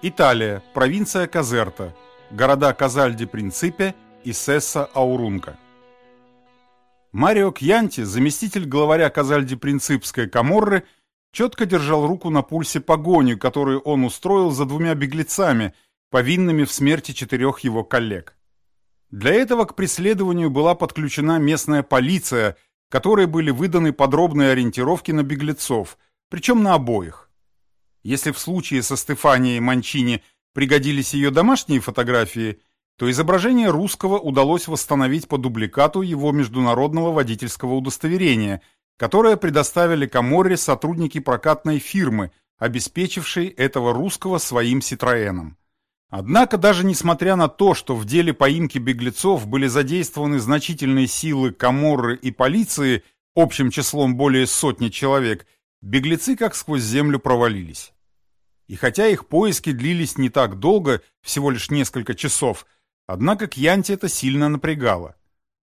Италия, провинция Казерта, города Казальди-Принципе и Сесса-Аурунка. Марио Кьянти, заместитель главаря Казальди-Принципской Каморры, четко держал руку на пульсе погони, которую он устроил за двумя беглецами, повинными в смерти четырех его коллег. Для этого к преследованию была подключена местная полиция, которой были выданы подробные ориентировки на беглецов, причем на обоих. Если в случае со Стефанией Манчини пригодились ее домашние фотографии, то изображение русского удалось восстановить по дубликату его международного водительского удостоверения, которое предоставили Каморре сотрудники прокатной фирмы, обеспечившей этого русского своим Ситроэном. Однако даже несмотря на то, что в деле поимки беглецов были задействованы значительные силы Каморры и полиции, общим числом более сотни человек – беглецы как сквозь землю провалились. И хотя их поиски длились не так долго, всего лишь несколько часов, однако Кьянти это сильно напрягало.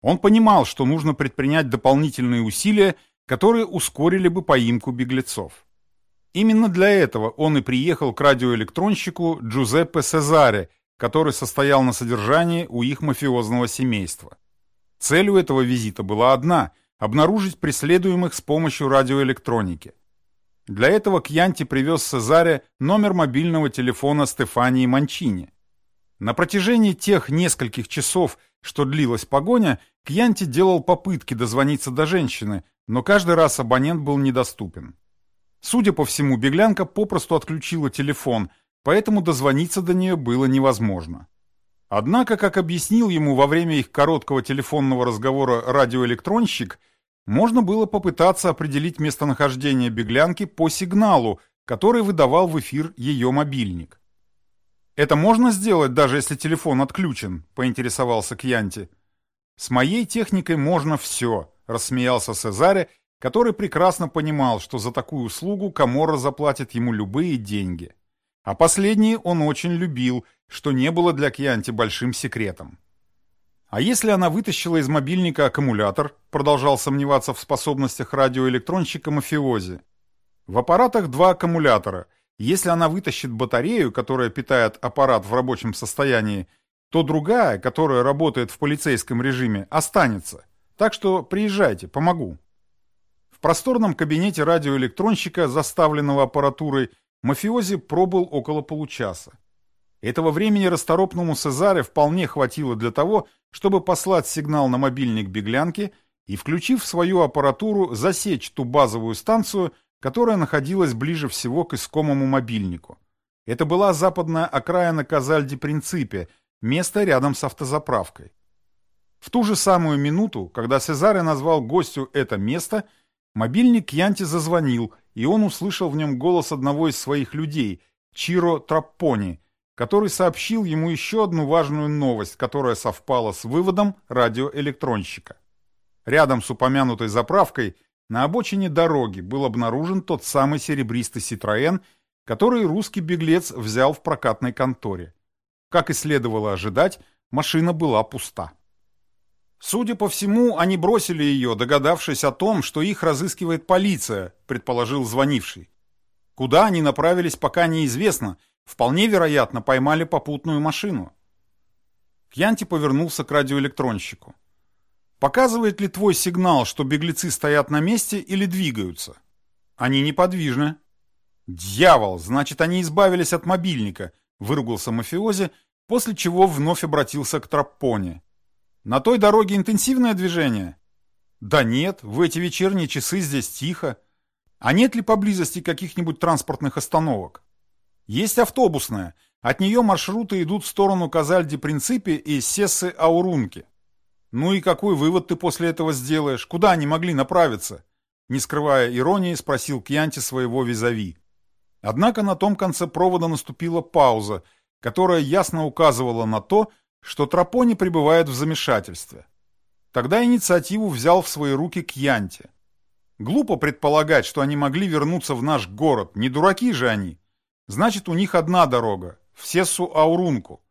Он понимал, что нужно предпринять дополнительные усилия, которые ускорили бы поимку беглецов. Именно для этого он и приехал к радиоэлектронщику Джузеппе Сезаре, который состоял на содержании у их мафиозного семейства. Целью этого визита была одна – обнаружить преследуемых с помощью радиоэлектроники. Для этого Кьянти привез Сезаре номер мобильного телефона Стефании Манчини. На протяжении тех нескольких часов, что длилась погоня, Кьянти делал попытки дозвониться до женщины, но каждый раз абонент был недоступен. Судя по всему, беглянка попросту отключила телефон, поэтому дозвониться до нее было невозможно. Однако, как объяснил ему во время их короткого телефонного разговора радиоэлектронщик, можно было попытаться определить местонахождение беглянки по сигналу, который выдавал в эфир ее мобильник. «Это можно сделать, даже если телефон отключен?» – поинтересовался Кьянти. «С моей техникой можно все», – рассмеялся Сезаре, который прекрасно понимал, что за такую услугу Каморра заплатит ему любые деньги. А последние он очень любил, что не было для Кьянти большим секретом. А если она вытащила из мобильника аккумулятор, продолжал сомневаться в способностях радиоэлектронщика мафиози. В аппаратах два аккумулятора. Если она вытащит батарею, которая питает аппарат в рабочем состоянии, то другая, которая работает в полицейском режиме, останется. Так что приезжайте, помогу. В просторном кабинете радиоэлектронщика, заставленного аппаратурой, мафиози пробыл около получаса. Этого времени расторопному Сезаре вполне хватило для того, чтобы послать сигнал на мобильник беглянки и, включив свою аппаратуру, засечь ту базовую станцию, которая находилась ближе всего к искомому мобильнику. Это была западная окраина Казальди-Принципе, место рядом с автозаправкой. В ту же самую минуту, когда Сезаре назвал гостю это место, мобильник Янти зазвонил, и он услышал в нем голос одного из своих людей, Чиро Траппони, который сообщил ему еще одну важную новость, которая совпала с выводом радиоэлектронщика. Рядом с упомянутой заправкой на обочине дороги был обнаружен тот самый серебристый Citroën, который русский беглец взял в прокатной конторе. Как и следовало ожидать, машина была пуста. Судя по всему, они бросили ее, догадавшись о том, что их разыскивает полиция, предположил звонивший. Куда они направились, пока неизвестно, Вполне вероятно, поймали попутную машину. Кьянти повернулся к радиоэлектронщику. «Показывает ли твой сигнал, что беглецы стоят на месте или двигаются?» «Они неподвижны». «Дьявол! Значит, они избавились от мобильника», — выругался мафиози, после чего вновь обратился к Траппоне. «На той дороге интенсивное движение?» «Да нет, в эти вечерние часы здесь тихо. А нет ли поблизости каких-нибудь транспортных остановок?» Есть автобусная. От нее маршруты идут в сторону Казальди-Принципе и Сессы-Аурунки. Ну и какой вывод ты после этого сделаешь? Куда они могли направиться? Не скрывая иронии, спросил Кьянти своего визави. Однако на том конце провода наступила пауза, которая ясно указывала на то, что Тропони пребывает в замешательстве. Тогда инициативу взял в свои руки Кьянти. Глупо предполагать, что они могли вернуться в наш город, не дураки же они. Значит, у них одна дорога, в Сессу-Аурунку.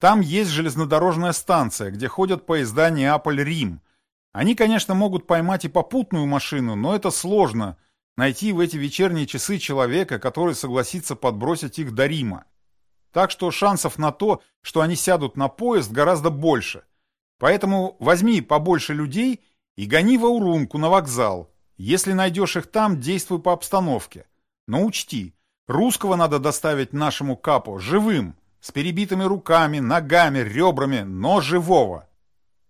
Там есть железнодорожная станция, где ходят поезда Неаполь-Рим. Они, конечно, могут поймать и попутную машину, но это сложно — найти в эти вечерние часы человека, который согласится подбросить их до Рима. Так что шансов на то, что они сядут на поезд, гораздо больше. Поэтому возьми побольше людей и гони в Аурунку на вокзал. Если найдешь их там, действуй по обстановке. Но учти, русского надо доставить нашему капу живым, с перебитыми руками, ногами, ребрами, но живого.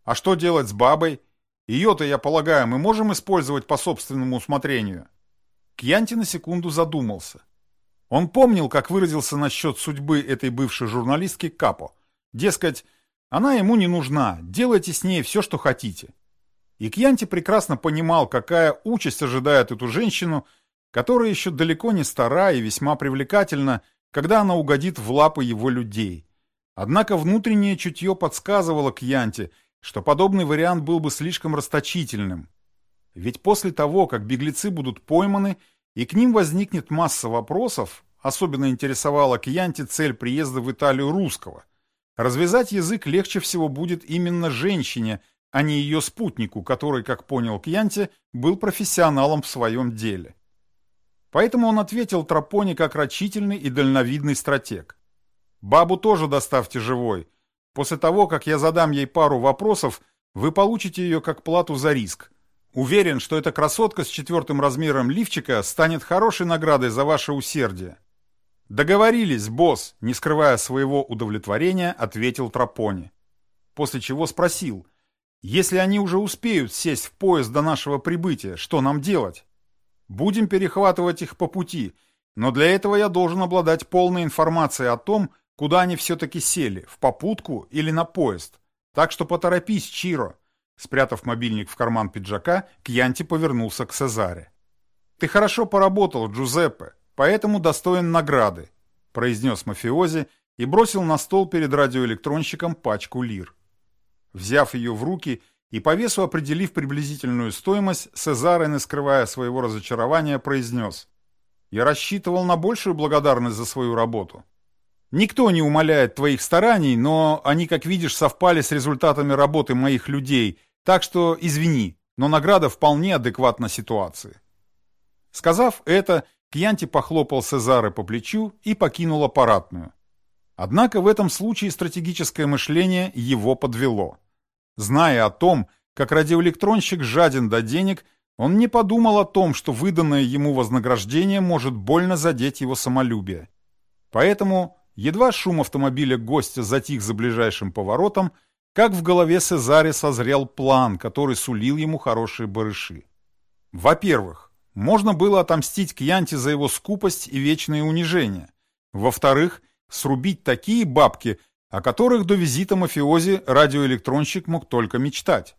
А что делать с бабой? Ее-то, я полагаю, мы можем использовать по собственному усмотрению. Кьянти на секунду задумался. Он помнил, как выразился насчет судьбы этой бывшей журналистки Капо. Дескать, она ему не нужна, делайте с ней все, что хотите. И Кьянти прекрасно понимал, какая участь ожидает эту женщину, которая еще далеко не стара и весьма привлекательна, когда она угодит в лапы его людей. Однако внутреннее чутье подсказывало Кьянти, что подобный вариант был бы слишком расточительным. Ведь после того, как беглецы будут пойманы, и к ним возникнет масса вопросов, особенно интересовала Кьянти цель приезда в Италию русского. Развязать язык легче всего будет именно женщине, а не ее спутнику, который, как понял Кьянти, был профессионалом в своем деле. Поэтому он ответил Тропоне как рачительный и дальновидный стратег. «Бабу тоже доставьте живой. После того, как я задам ей пару вопросов, вы получите ее как плату за риск. Уверен, что эта красотка с четвертым размером лифчика станет хорошей наградой за ваше усердие. Договорились, босс, не скрывая своего удовлетворения, ответил Тропони. После чего спросил, если они уже успеют сесть в поезд до нашего прибытия, что нам делать? Будем перехватывать их по пути, но для этого я должен обладать полной информацией о том, куда они все-таки сели, в попутку или на поезд. Так что поторопись, Чиро. Спрятав мобильник в карман пиджака, Кьянти повернулся к Сезаре. «Ты хорошо поработал, Джузеппе, поэтому достоин награды», произнес мафиози и бросил на стол перед радиоэлектронщиком пачку лир. Взяв ее в руки и по весу определив приблизительную стоимость, Сезаре, не скрывая своего разочарования, произнес «Я рассчитывал на большую благодарность за свою работу». Никто не умаляет твоих стараний, но они, как видишь, совпали с результатами работы моих людей, так что извини, но награда вполне адекватна ситуации. Сказав это, Кьянти похлопал Сезаре по плечу и покинул аппаратную. Однако в этом случае стратегическое мышление его подвело. Зная о том, как радиоэлектронщик жаден до денег, он не подумал о том, что выданное ему вознаграждение может больно задеть его самолюбие. Поэтому Едва шум автомобиля гостя затих за ближайшим поворотом, как в голове Сезаре созрел план, который сулил ему хорошие барыши. Во-первых, можно было отомстить Кьянте за его скупость и вечное унижение. Во-вторых, срубить такие бабки, о которых до визита мафиози радиоэлектронщик мог только мечтать.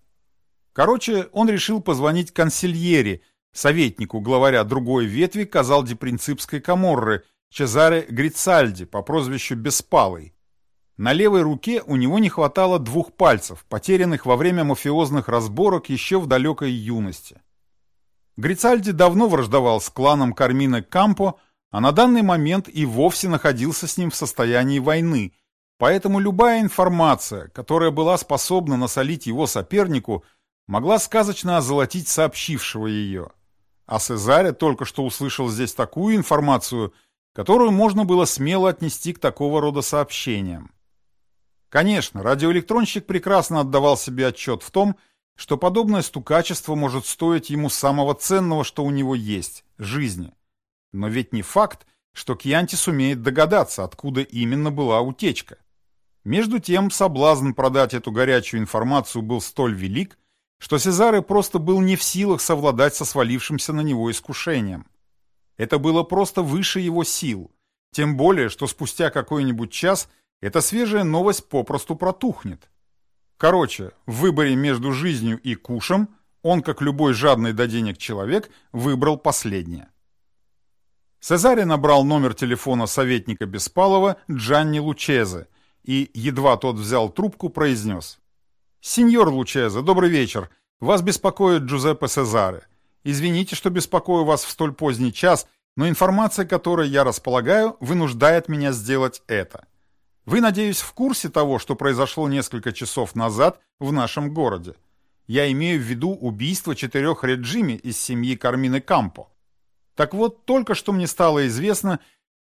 Короче, он решил позвонить консильере, советнику главаря другой ветви Казалди-Принципской Каморры, Чезаре Грицальди по прозвищу Беспалый. На левой руке у него не хватало двух пальцев, потерянных во время мафиозных разборок еще в далекой юности. Грицальди давно враждовал с кланом Кармина Кампо, а на данный момент и вовсе находился с ним в состоянии войны, поэтому любая информация, которая была способна насолить его сопернику, могла сказочно озолотить сообщившего ее. А Сезаре только что услышал здесь такую информацию – которую можно было смело отнести к такого рода сообщениям. Конечно, радиоэлектронщик прекрасно отдавал себе отчет в том, что подобное стукачество может стоить ему самого ценного, что у него есть – жизни. Но ведь не факт, что Кьянти сумеет догадаться, откуда именно была утечка. Между тем, соблазн продать эту горячую информацию был столь велик, что Сезаре просто был не в силах совладать со свалившимся на него искушением. Это было просто выше его сил. Тем более, что спустя какой-нибудь час эта свежая новость попросту протухнет. Короче, в выборе между жизнью и кушем он, как любой жадный до денег человек, выбрал последнее. Цезарь набрал номер телефона советника Беспалова Джанни Лучезе и, едва тот взял трубку, произнес. «Сеньор Лучезе, добрый вечер. Вас беспокоит Джузеппе Сезаре. Извините, что беспокою вас в столь поздний час, но информация, которой я располагаю, вынуждает меня сделать это. Вы, надеюсь, в курсе того, что произошло несколько часов назад в нашем городе? я имею в виду убийство четырех реджими из семьи Кармины Кампо. Так вот, только что мне стало известно,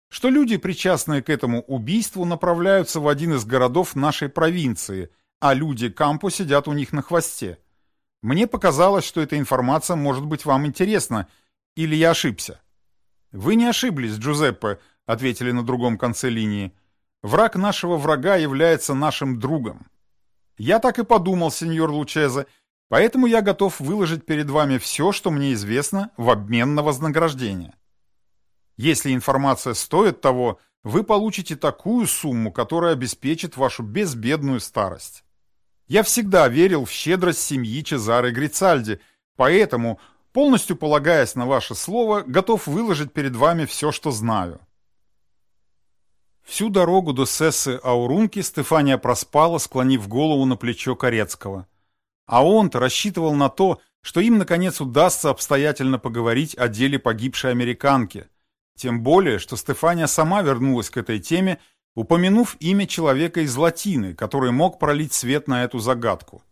что люди, причастные к этому убийству, направляются в один из городов нашей провинции, а люди Кампо сидят у них на хвосте. Мне показалось, что эта информация может быть вам интересна, или я ошибся? Вы не ошиблись, Джузеппе, ответили на другом конце линии. Враг нашего врага является нашим другом. Я так и подумал, сеньор Лучезе, поэтому я готов выложить перед вами все, что мне известно, в обмен на вознаграждение. Если информация стоит того, вы получите такую сумму, которая обеспечит вашу безбедную старость. Я всегда верил в щедрость семьи Чезаре Грицальди, поэтому, полностью полагаясь на ваше слово, готов выложить перед вами все, что знаю. Всю дорогу до Сессы Аурунки Стефания проспала, склонив голову на плечо Корецкого. А он-то рассчитывал на то, что им, наконец, удастся обстоятельно поговорить о деле погибшей американки. Тем более, что Стефания сама вернулась к этой теме упомянув имя человека из латины, который мог пролить свет на эту загадку.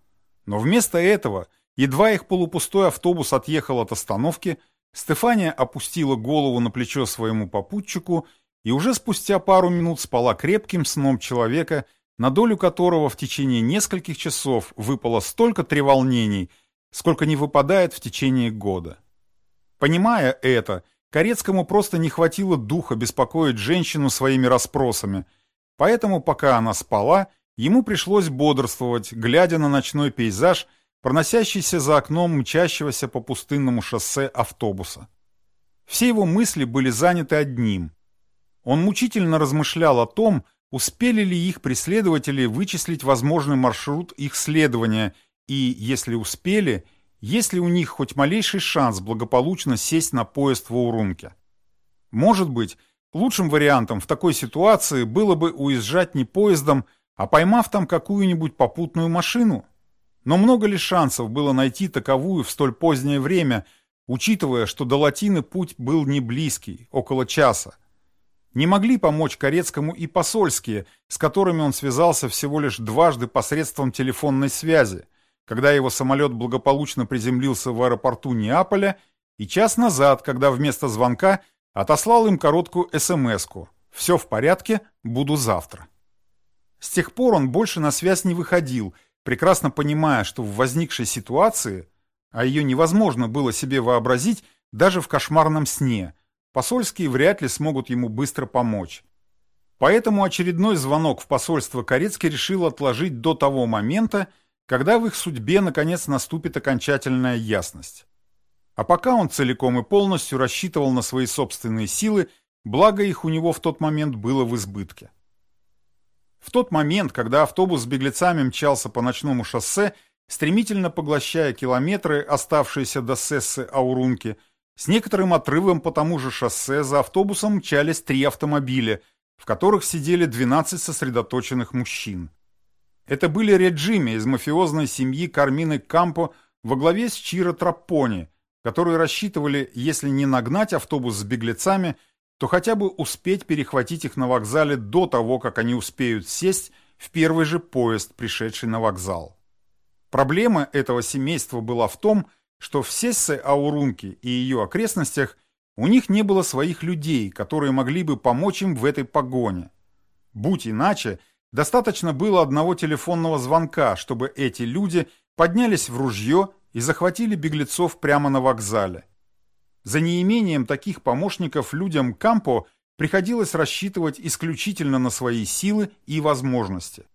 Но вместо этого, едва их полупустой автобус отъехал от остановки, Стефания опустила голову на плечо своему попутчику и уже спустя пару минут спала крепким сном человека, на долю которого в течение нескольких часов выпало столько треволнений, сколько не выпадает в течение года. Понимая это, Корецкому просто не хватило духа беспокоить женщину своими расспросами, поэтому пока она спала, ему пришлось бодрствовать, глядя на ночной пейзаж, проносящийся за окном мчащегося по пустынному шоссе автобуса. Все его мысли были заняты одним. Он мучительно размышлял о том, успели ли их преследователи вычислить возможный маршрут их следования и, если успели, есть ли у них хоть малейший шанс благополучно сесть на поезд в Урумке. Может быть, лучшим вариантом в такой ситуации было бы уезжать не поездом, а поймав там какую-нибудь попутную машину. Но много ли шансов было найти таковую в столь позднее время, учитывая, что до Латины путь был не близкий, около часа? Не могли помочь Корецкому и посольские, с которыми он связался всего лишь дважды посредством телефонной связи когда его самолет благополучно приземлился в аэропорту Неаполя, и час назад, когда вместо звонка отослал им короткую СМС-ку «Все в порядке, буду завтра». С тех пор он больше на связь не выходил, прекрасно понимая, что в возникшей ситуации, а ее невозможно было себе вообразить даже в кошмарном сне, посольские вряд ли смогут ему быстро помочь. Поэтому очередной звонок в посольство Корецкий решил отложить до того момента, когда в их судьбе наконец наступит окончательная ясность. А пока он целиком и полностью рассчитывал на свои собственные силы, благо их у него в тот момент было в избытке. В тот момент, когда автобус с беглецами мчался по ночному шоссе, стремительно поглощая километры, оставшиеся до Сессы Аурунки, с некоторым отрывом по тому же шоссе за автобусом мчались три автомобиля, в которых сидели 12 сосредоточенных мужчин. Это были реджими из мафиозной семьи Кармины Кампо во главе с Чиро Траппони, которые рассчитывали, если не нагнать автобус с беглецами, то хотя бы успеть перехватить их на вокзале до того, как они успеют сесть в первый же поезд, пришедший на вокзал. Проблема этого семейства была в том, что в Сессе-Аурунке и ее окрестностях у них не было своих людей, которые могли бы помочь им в этой погоне. Будь иначе – Достаточно было одного телефонного звонка, чтобы эти люди поднялись в ружье и захватили беглецов прямо на вокзале. За неимением таких помощников людям Кампо приходилось рассчитывать исключительно на свои силы и возможности.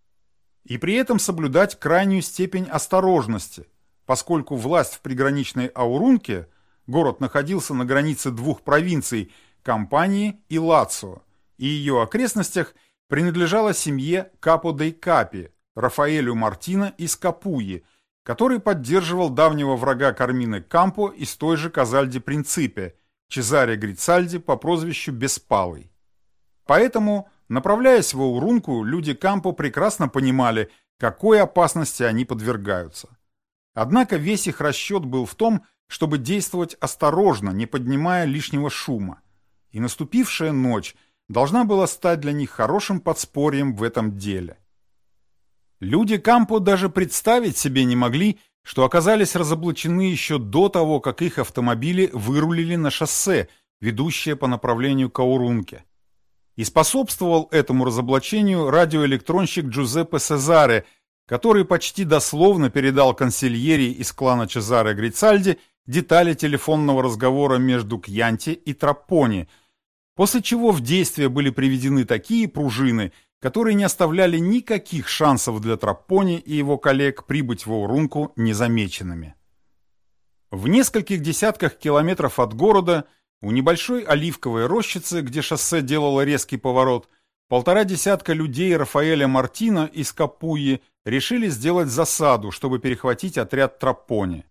И при этом соблюдать крайнюю степень осторожности, поскольку власть в приграничной Аурунке, город находился на границе двух провинций – Кампании и Лацио, и ее окрестностях – принадлежала семье Капо дей Капи, Рафаэлю Мартина из Капуи, который поддерживал давнего врага Кармины Кампо из той же Казальди Принципе, Чезаре Грицальди по прозвищу Беспалый. Поэтому, направляясь в Аурунку, люди Кампо прекрасно понимали, какой опасности они подвергаются. Однако весь их расчет был в том, чтобы действовать осторожно, не поднимая лишнего шума. И наступившая ночь должна была стать для них хорошим подспорьем в этом деле. Люди Кампо даже представить себе не могли, что оказались разоблачены еще до того, как их автомобили вырулили на шоссе, ведущее по направлению к Аурунке. И способствовал этому разоблачению радиоэлектронщик Джузеппе Сезаре, который почти дословно передал консильери из клана Чезаре Грицальди детали телефонного разговора между Кьянти и Трапони, после чего в действие были приведены такие пружины, которые не оставляли никаких шансов для Трапони и его коллег прибыть в Аурунку незамеченными. В нескольких десятках километров от города у небольшой оливковой рощицы, где шоссе делало резкий поворот, полтора десятка людей Рафаэля Мартина из Капуи решили сделать засаду, чтобы перехватить отряд Трапони.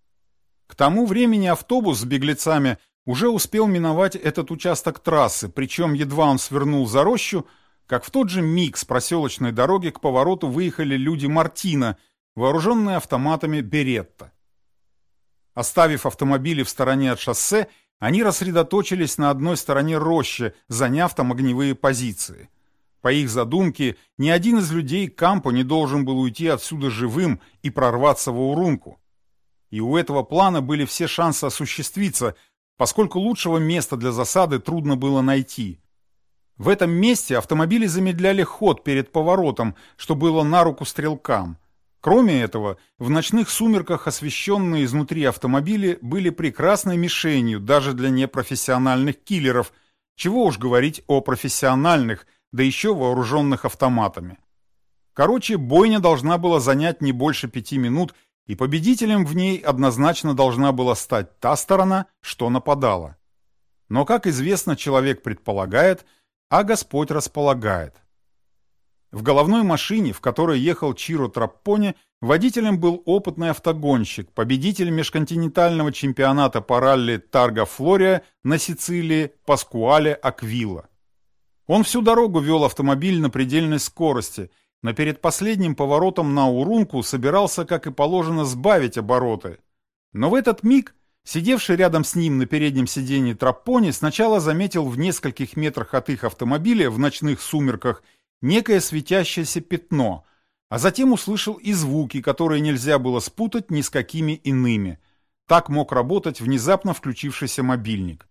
К тому времени автобус с беглецами уже успел миновать этот участок трассы, причем едва он свернул за рощу, как в тот же миг с проселочной дороги к повороту выехали люди Мартина, вооруженные автоматами Беретта. Оставив автомобили в стороне от шоссе, они рассредоточились на одной стороне рощи, заняв там огневые позиции. По их задумке, ни один из людей Кампо не должен был уйти отсюда живым и прорваться в Урунку. И у этого плана были все шансы осуществиться, поскольку лучшего места для засады трудно было найти. В этом месте автомобили замедляли ход перед поворотом, что было на руку стрелкам – Кроме этого, в ночных сумерках освещенные изнутри автомобили были прекрасной мишенью даже для непрофессиональных киллеров, чего уж говорить о профессиональных, да еще вооруженных автоматами. Короче, бойня должна была занять не больше пяти минут, и победителем в ней однозначно должна была стать та сторона, что нападала. Но, как известно, человек предполагает, а Господь располагает. В головной машине, в которой ехал Чиро Траппоне, водителем был опытный автогонщик, победитель межконтинентального чемпионата по ралли Тарга Флория на Сицилии Паскуале Аквила. Он всю дорогу вел автомобиль на предельной скорости, но перед последним поворотом на Урунку собирался, как и положено, сбавить обороты. Но в этот миг Сидевший рядом с ним на переднем сиденье Траппони сначала заметил в нескольких метрах от их автомобиля в ночных сумерках некое светящееся пятно, а затем услышал и звуки, которые нельзя было спутать ни с какими иными. Так мог работать внезапно включившийся мобильник.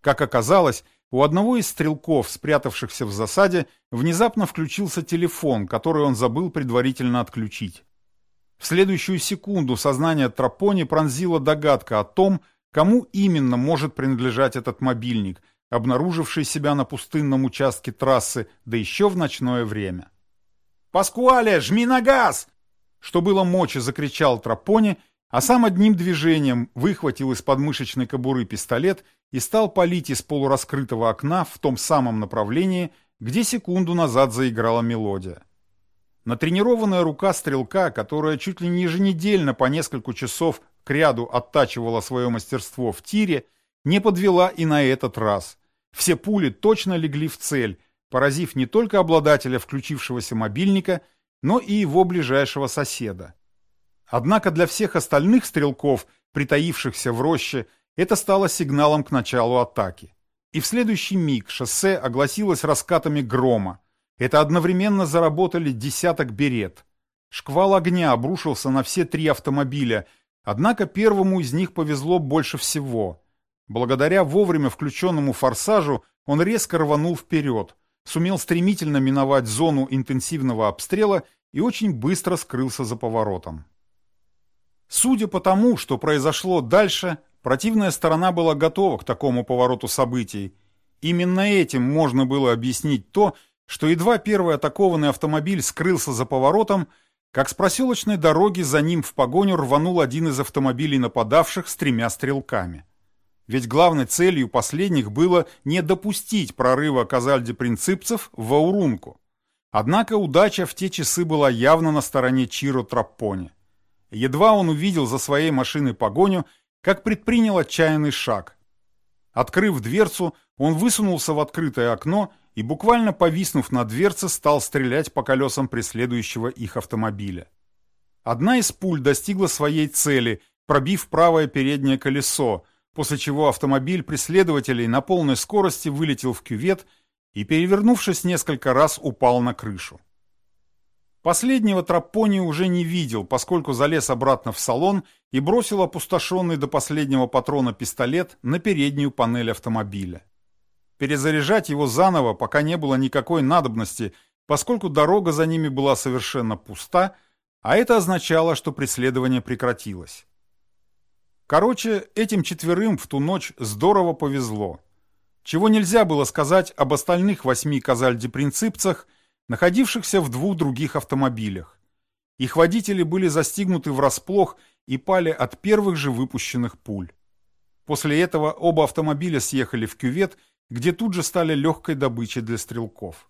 Как оказалось, у одного из стрелков, спрятавшихся в засаде, внезапно включился телефон, который он забыл предварительно отключить. В следующую секунду сознание Трапони пронзила догадка о том, кому именно может принадлежать этот мобильник, обнаруживший себя на пустынном участке трассы, да еще в ночное время. «Паскуале, жми на газ!» Что было мочи, закричал Трапони, а сам одним движением выхватил из подмышечной кобуры пистолет и стал палить из полураскрытого окна в том самом направлении, где секунду назад заиграла мелодия. Натренированная рука стрелка, которая чуть ли не еженедельно по несколько часов к ряду оттачивала свое мастерство в тире, не подвела и на этот раз. Все пули точно легли в цель, поразив не только обладателя включившегося мобильника, но и его ближайшего соседа. Однако для всех остальных стрелков, притаившихся в роще, это стало сигналом к началу атаки. И в следующий миг шоссе огласилось раскатами грома. Это одновременно заработали десяток берет. Шквал огня обрушился на все три автомобиля, однако первому из них повезло больше всего. Благодаря вовремя включенному форсажу он резко рванул вперед, сумел стремительно миновать зону интенсивного обстрела и очень быстро скрылся за поворотом. Судя по тому, что произошло дальше, противная сторона была готова к такому повороту событий. Именно этим можно было объяснить то, что едва первый атакованный автомобиль скрылся за поворотом, как с проселочной дороги за ним в погоню рванул один из автомобилей нападавших с тремя стрелками. Ведь главной целью последних было не допустить прорыва казальди-принципцев в Аурунку. Однако удача в те часы была явно на стороне Чиро Траппони. Едва он увидел за своей машиной погоню, как предпринял отчаянный шаг. Открыв дверцу, он высунулся в открытое окно и, буквально повиснув на дверце, стал стрелять по колесам преследующего их автомобиля. Одна из пуль достигла своей цели, пробив правое переднее колесо, после чего автомобиль преследователей на полной скорости вылетел в кювет и, перевернувшись несколько раз, упал на крышу. Последнего Трапони уже не видел, поскольку залез обратно в салон и бросил опустошенный до последнего патрона пистолет на переднюю панель автомобиля. Перезаряжать его заново пока не было никакой надобности, поскольку дорога за ними была совершенно пуста, а это означало, что преследование прекратилось. Короче, этим четверым в ту ночь здорово повезло. Чего нельзя было сказать об остальных восьми казальди-принципцах, находившихся в двух других автомобилях. Их водители были застигнуты врасплох и пали от первых же выпущенных пуль. После этого оба автомобиля съехали в кювет, где тут же стали легкой добычей для стрелков.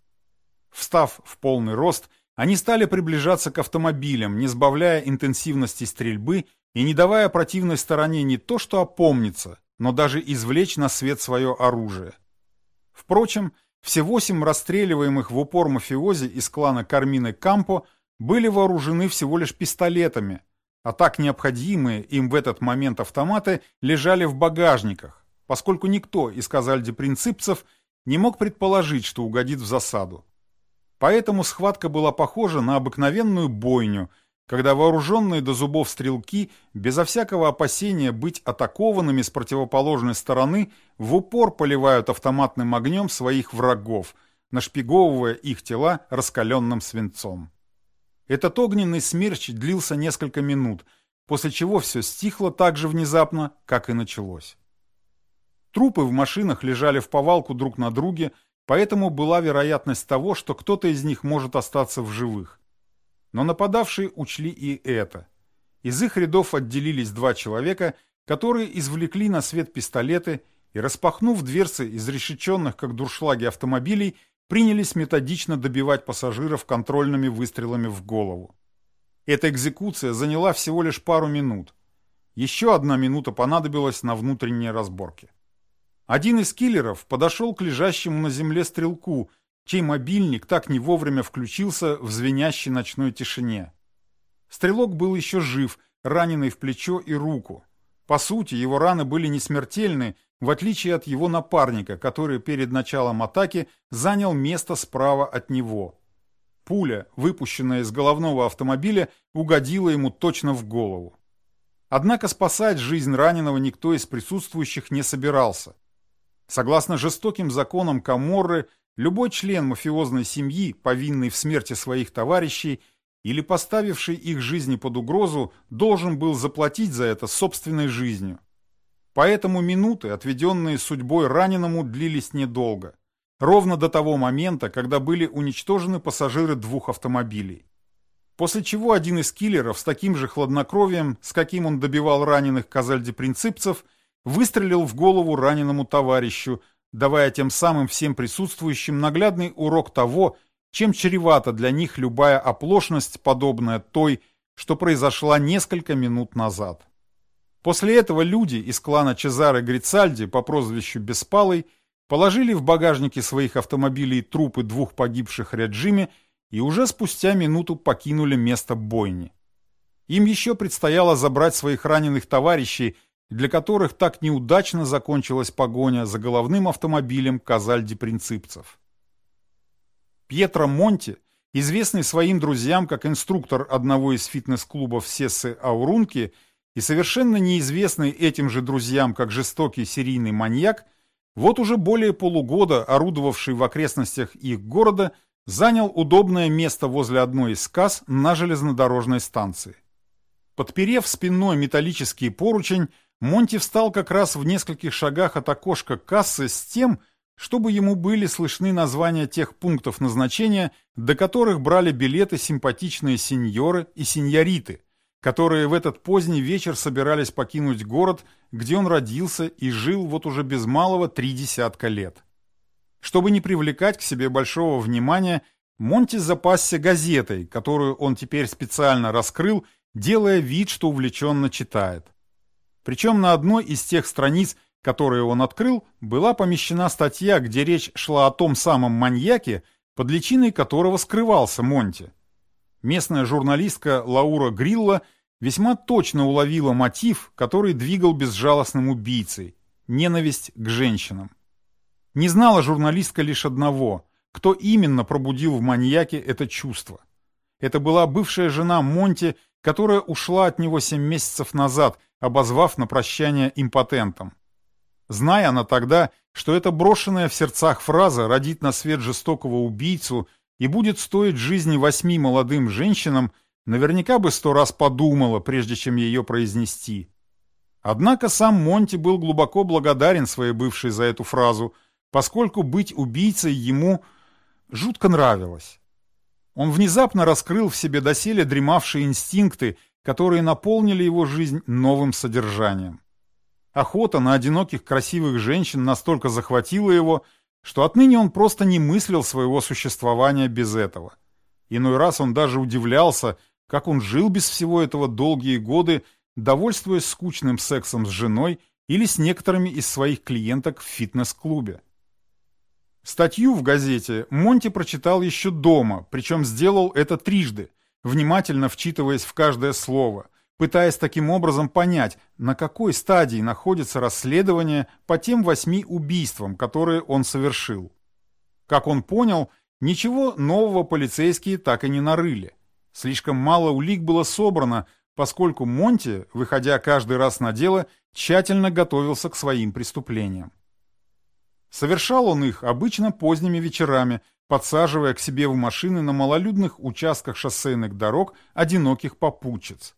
Встав в полный рост, они стали приближаться к автомобилям, не сбавляя интенсивности стрельбы и не давая противной стороне не то что опомниться, но даже извлечь на свет свое оружие. Впрочем, все восемь расстреливаемых в упор мафиози из клана Кармины Кампо были вооружены всего лишь пистолетами, а так необходимые им в этот момент автоматы лежали в багажниках, поскольку никто из казальди-принципцев не мог предположить, что угодит в засаду. Поэтому схватка была похожа на обыкновенную бойню, когда вооруженные до зубов стрелки, безо всякого опасения быть атакованными с противоположной стороны, в упор поливают автоматным огнем своих врагов, нашпиговывая их тела раскаленным свинцом. Этот огненный смерч длился несколько минут, после чего все стихло так же внезапно, как и началось. Трупы в машинах лежали в повалку друг на друге, поэтому была вероятность того, что кто-то из них может остаться в живых. Но нападавшие учли и это. Из их рядов отделились два человека, которые извлекли на свет пистолеты и, распахнув дверцы изрешеченных, как дуршлаги автомобилей, принялись методично добивать пассажиров контрольными выстрелами в голову. Эта экзекуция заняла всего лишь пару минут. Еще одна минута понадобилась на внутренние разборки. Один из киллеров подошел к лежащему на земле стрелку, чей мобильник так не вовремя включился в звенящей ночной тишине. Стрелок был еще жив, раненый в плечо и руку. По сути, его раны были не смертельны, в отличие от его напарника, который перед началом атаки занял место справа от него. Пуля, выпущенная из головного автомобиля, угодила ему точно в голову. Однако спасать жизнь раненого никто из присутствующих не собирался. Согласно жестоким законам Каморры, любой член мафиозной семьи, повинный в смерти своих товарищей или поставивший их жизни под угрозу, должен был заплатить за это собственной жизнью. Поэтому минуты, отведенные судьбой раненому, длились недолго. Ровно до того момента, когда были уничтожены пассажиры двух автомобилей. После чего один из киллеров с таким же хладнокровием, с каким он добивал раненых казальди-принципцев, выстрелил в голову раненому товарищу, давая тем самым всем присутствующим наглядный урок того, чем чревата для них любая оплошность, подобная той, что произошла несколько минут назад. После этого люди из клана Чезаре Грицальди по прозвищу Беспалый положили в багажники своих автомобилей трупы двух погибших Ряджими и уже спустя минуту покинули место бойни. Им еще предстояло забрать своих раненых товарищей для которых так неудачно закончилась погоня за головным автомобилем Казальди-принципцев. Пьетро Монти, известный своим друзьям как инструктор одного из фитнес-клубов Сессы Аурунки и совершенно неизвестный этим же друзьям как жестокий серийный маньяк, вот уже более полугода орудовавший в окрестностях их города, занял удобное место возле одной из касс на железнодорожной станции. Подперев спиной металлический поручень, Монти встал как раз в нескольких шагах от окошка кассы с тем, чтобы ему были слышны названия тех пунктов назначения, до которых брали билеты симпатичные сеньоры и сеньориты, которые в этот поздний вечер собирались покинуть город, где он родился и жил вот уже без малого три десятка лет. Чтобы не привлекать к себе большого внимания, Монти запасся газетой, которую он теперь специально раскрыл, делая вид, что увлеченно читает. Причем на одной из тех страниц, которые он открыл, была помещена статья, где речь шла о том самом маньяке, под личиной которого скрывался Монти. Местная журналистка Лаура Грилла весьма точно уловила мотив, который двигал безжалостным убийцей – ненависть к женщинам. Не знала журналистка лишь одного – кто именно пробудил в маньяке это чувство. Это была бывшая жена Монти, которая ушла от него семь месяцев назад, обозвав на прощание импотентом. Зная она тогда, что эта брошенная в сердцах фраза родит на свет жестокого убийцу и будет стоить жизни восьми молодым женщинам, наверняка бы сто раз подумала, прежде чем ее произнести. Однако сам Монти был глубоко благодарен своей бывшей за эту фразу, поскольку быть убийцей ему жутко нравилось. Он внезапно раскрыл в себе доселе дремавшие инстинкты, которые наполнили его жизнь новым содержанием. Охота на одиноких красивых женщин настолько захватила его, что отныне он просто не мыслил своего существования без этого. Иной раз он даже удивлялся, как он жил без всего этого долгие годы, довольствуясь скучным сексом с женой или с некоторыми из своих клиенток в фитнес-клубе. Статью в газете Монти прочитал еще дома, причем сделал это трижды, внимательно вчитываясь в каждое слово, пытаясь таким образом понять, на какой стадии находится расследование по тем восьми убийствам, которые он совершил. Как он понял, ничего нового полицейские так и не нарыли. Слишком мало улик было собрано, поскольку Монти, выходя каждый раз на дело, тщательно готовился к своим преступлениям. Совершал он их обычно поздними вечерами, подсаживая к себе в машины на малолюдных участках шоссейных дорог одиноких попутчиц.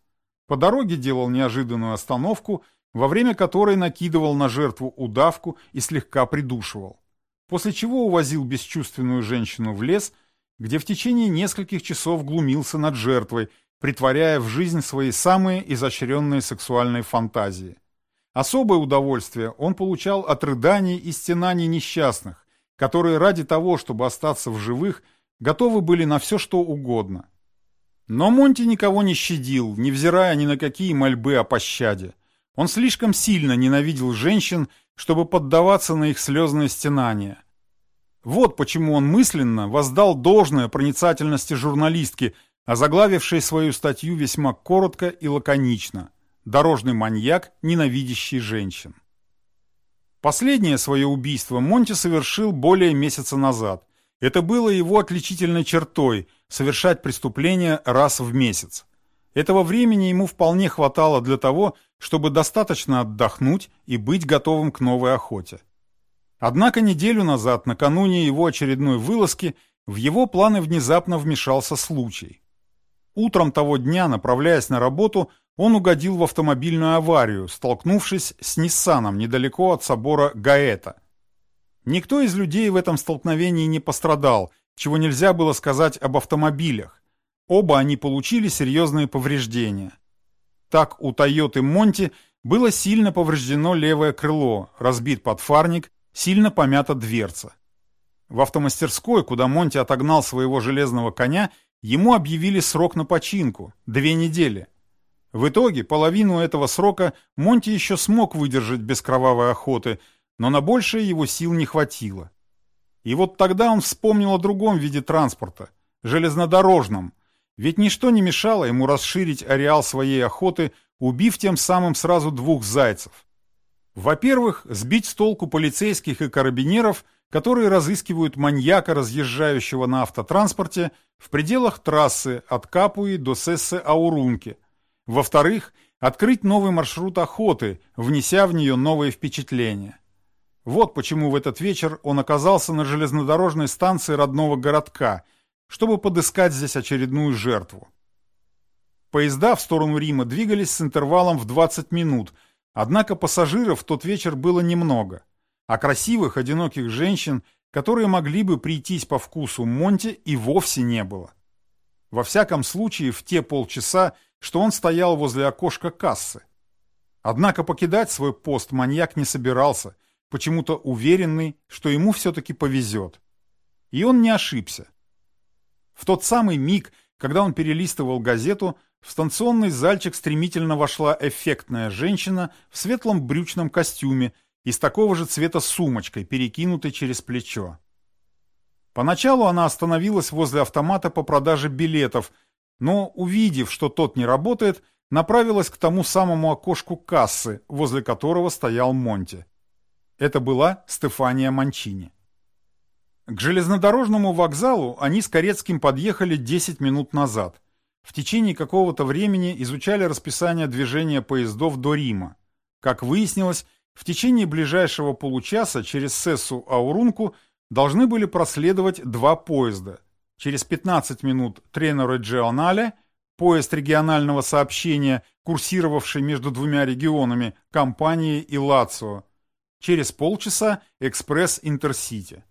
По дороге делал неожиданную остановку, во время которой накидывал на жертву удавку и слегка придушивал. После чего увозил бесчувственную женщину в лес, где в течение нескольких часов глумился над жертвой, притворяя в жизнь свои самые изощренные сексуальные фантазии. Особое удовольствие он получал от рыданий и стенаний несчастных, которые ради того, чтобы остаться в живых, готовы были на все что угодно. Но Монти никого не щадил, невзирая ни на какие мольбы о пощаде. Он слишком сильно ненавидел женщин, чтобы поддаваться на их слезные стенания. Вот почему он мысленно воздал должное проницательности журналистки, озаглавившей свою статью весьма коротко и лаконично – Дорожный маньяк, ненавидящий женщин. Последнее свое убийство Монти совершил более месяца назад. Это было его отличительной чертой – совершать преступления раз в месяц. Этого времени ему вполне хватало для того, чтобы достаточно отдохнуть и быть готовым к новой охоте. Однако неделю назад, накануне его очередной вылазки, в его планы внезапно вмешался случай. Утром того дня, направляясь на работу, он угодил в автомобильную аварию, столкнувшись с Ниссаном недалеко от собора Гаэта. Никто из людей в этом столкновении не пострадал, чего нельзя было сказать об автомобилях. Оба они получили серьезные повреждения. Так у Тойоты Монти было сильно повреждено левое крыло, разбит подфарник, сильно помята дверца. В автомастерской, куда Монти отогнал своего железного коня, ему объявили срок на починку – две недели. В итоге половину этого срока Монти еще смог выдержать без кровавой охоты, но на большее его сил не хватило. И вот тогда он вспомнил о другом виде транспорта – железнодорожном, ведь ничто не мешало ему расширить ареал своей охоты, убив тем самым сразу двух зайцев. Во-первых, сбить с толку полицейских и карабинеров, которые разыскивают маньяка, разъезжающего на автотранспорте, в пределах трассы от Капуи до Сессе-Аурунки, во-вторых, открыть новый маршрут охоты, внеся в нее новые впечатления. Вот почему в этот вечер он оказался на железнодорожной станции родного городка, чтобы подыскать здесь очередную жертву. Поезда в сторону Рима двигались с интервалом в 20 минут, однако пассажиров в тот вечер было немного, а красивых одиноких женщин, которые могли бы прийтись по вкусу Монти, и вовсе не было. Во всяком случае, в те полчаса, что он стоял возле окошка кассы. Однако покидать свой пост маньяк не собирался, почему-то уверенный, что ему все-таки повезет. И он не ошибся. В тот самый миг, когда он перелистывал газету, в станционный зальчик стремительно вошла эффектная женщина в светлом брючном костюме и с такого же цвета сумочкой, перекинутой через плечо. Поначалу она остановилась возле автомата по продаже билетов, но, увидев, что тот не работает, направилась к тому самому окошку кассы, возле которого стоял Монти. Это была Стефания Манчини. К железнодорожному вокзалу они с Корецким подъехали 10 минут назад. В течение какого-то времени изучали расписание движения поездов до Рима. Как выяснилось, в течение ближайшего получаса через Сессу-Аурунку должны были проследовать два поезда. Через 15 минут Трено Регионале, поезд регионального сообщения, курсировавший между двумя регионами, компанией и Лацио. Через полчаса экспресс Интерсити.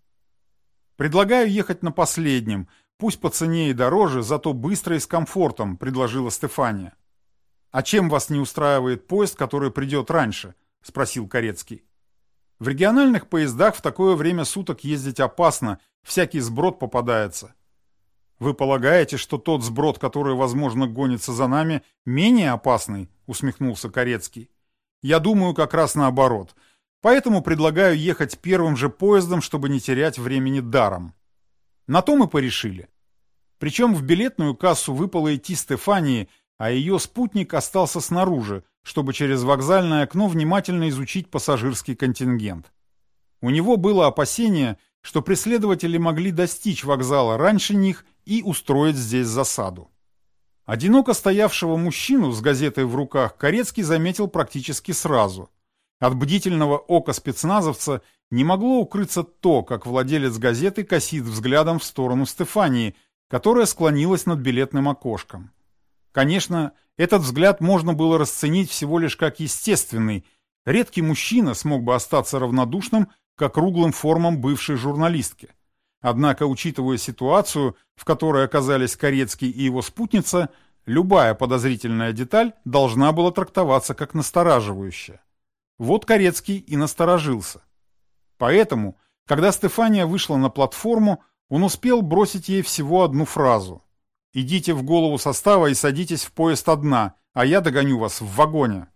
Предлагаю ехать на последнем, пусть по цене и дороже, зато быстро и с комфортом, предложила Стефания. А чем вас не устраивает поезд, который придет раньше? Спросил Корецкий. В региональных поездах в такое время суток ездить опасно, всякий сброд попадается. Вы полагаете, что тот сброд, который, возможно, гонится за нами, менее опасный? Усмехнулся Корецкий. Я думаю, как раз наоборот – Поэтому предлагаю ехать первым же поездом, чтобы не терять времени даром. На то мы порешили. Причем в билетную кассу выпало идти Стефании, а ее спутник остался снаружи, чтобы через вокзальное окно внимательно изучить пассажирский контингент. У него было опасение, что преследователи могли достичь вокзала раньше них и устроить здесь засаду. Одиноко стоявшего мужчину с газетой в руках Корецкий заметил практически сразу – от бдительного ока спецназовца не могло укрыться то, как владелец газеты косит взглядом в сторону Стефании, которая склонилась над билетным окошком. Конечно, этот взгляд можно было расценить всего лишь как естественный. Редкий мужчина смог бы остаться равнодушным к округлым формам бывшей журналистки. Однако, учитывая ситуацию, в которой оказались Корецкий и его спутница, любая подозрительная деталь должна была трактоваться как настораживающая. Вот Корецкий и насторожился. Поэтому, когда Стефания вышла на платформу, он успел бросить ей всего одну фразу. «Идите в голову состава и садитесь в поезд одна, а я догоню вас в вагоне».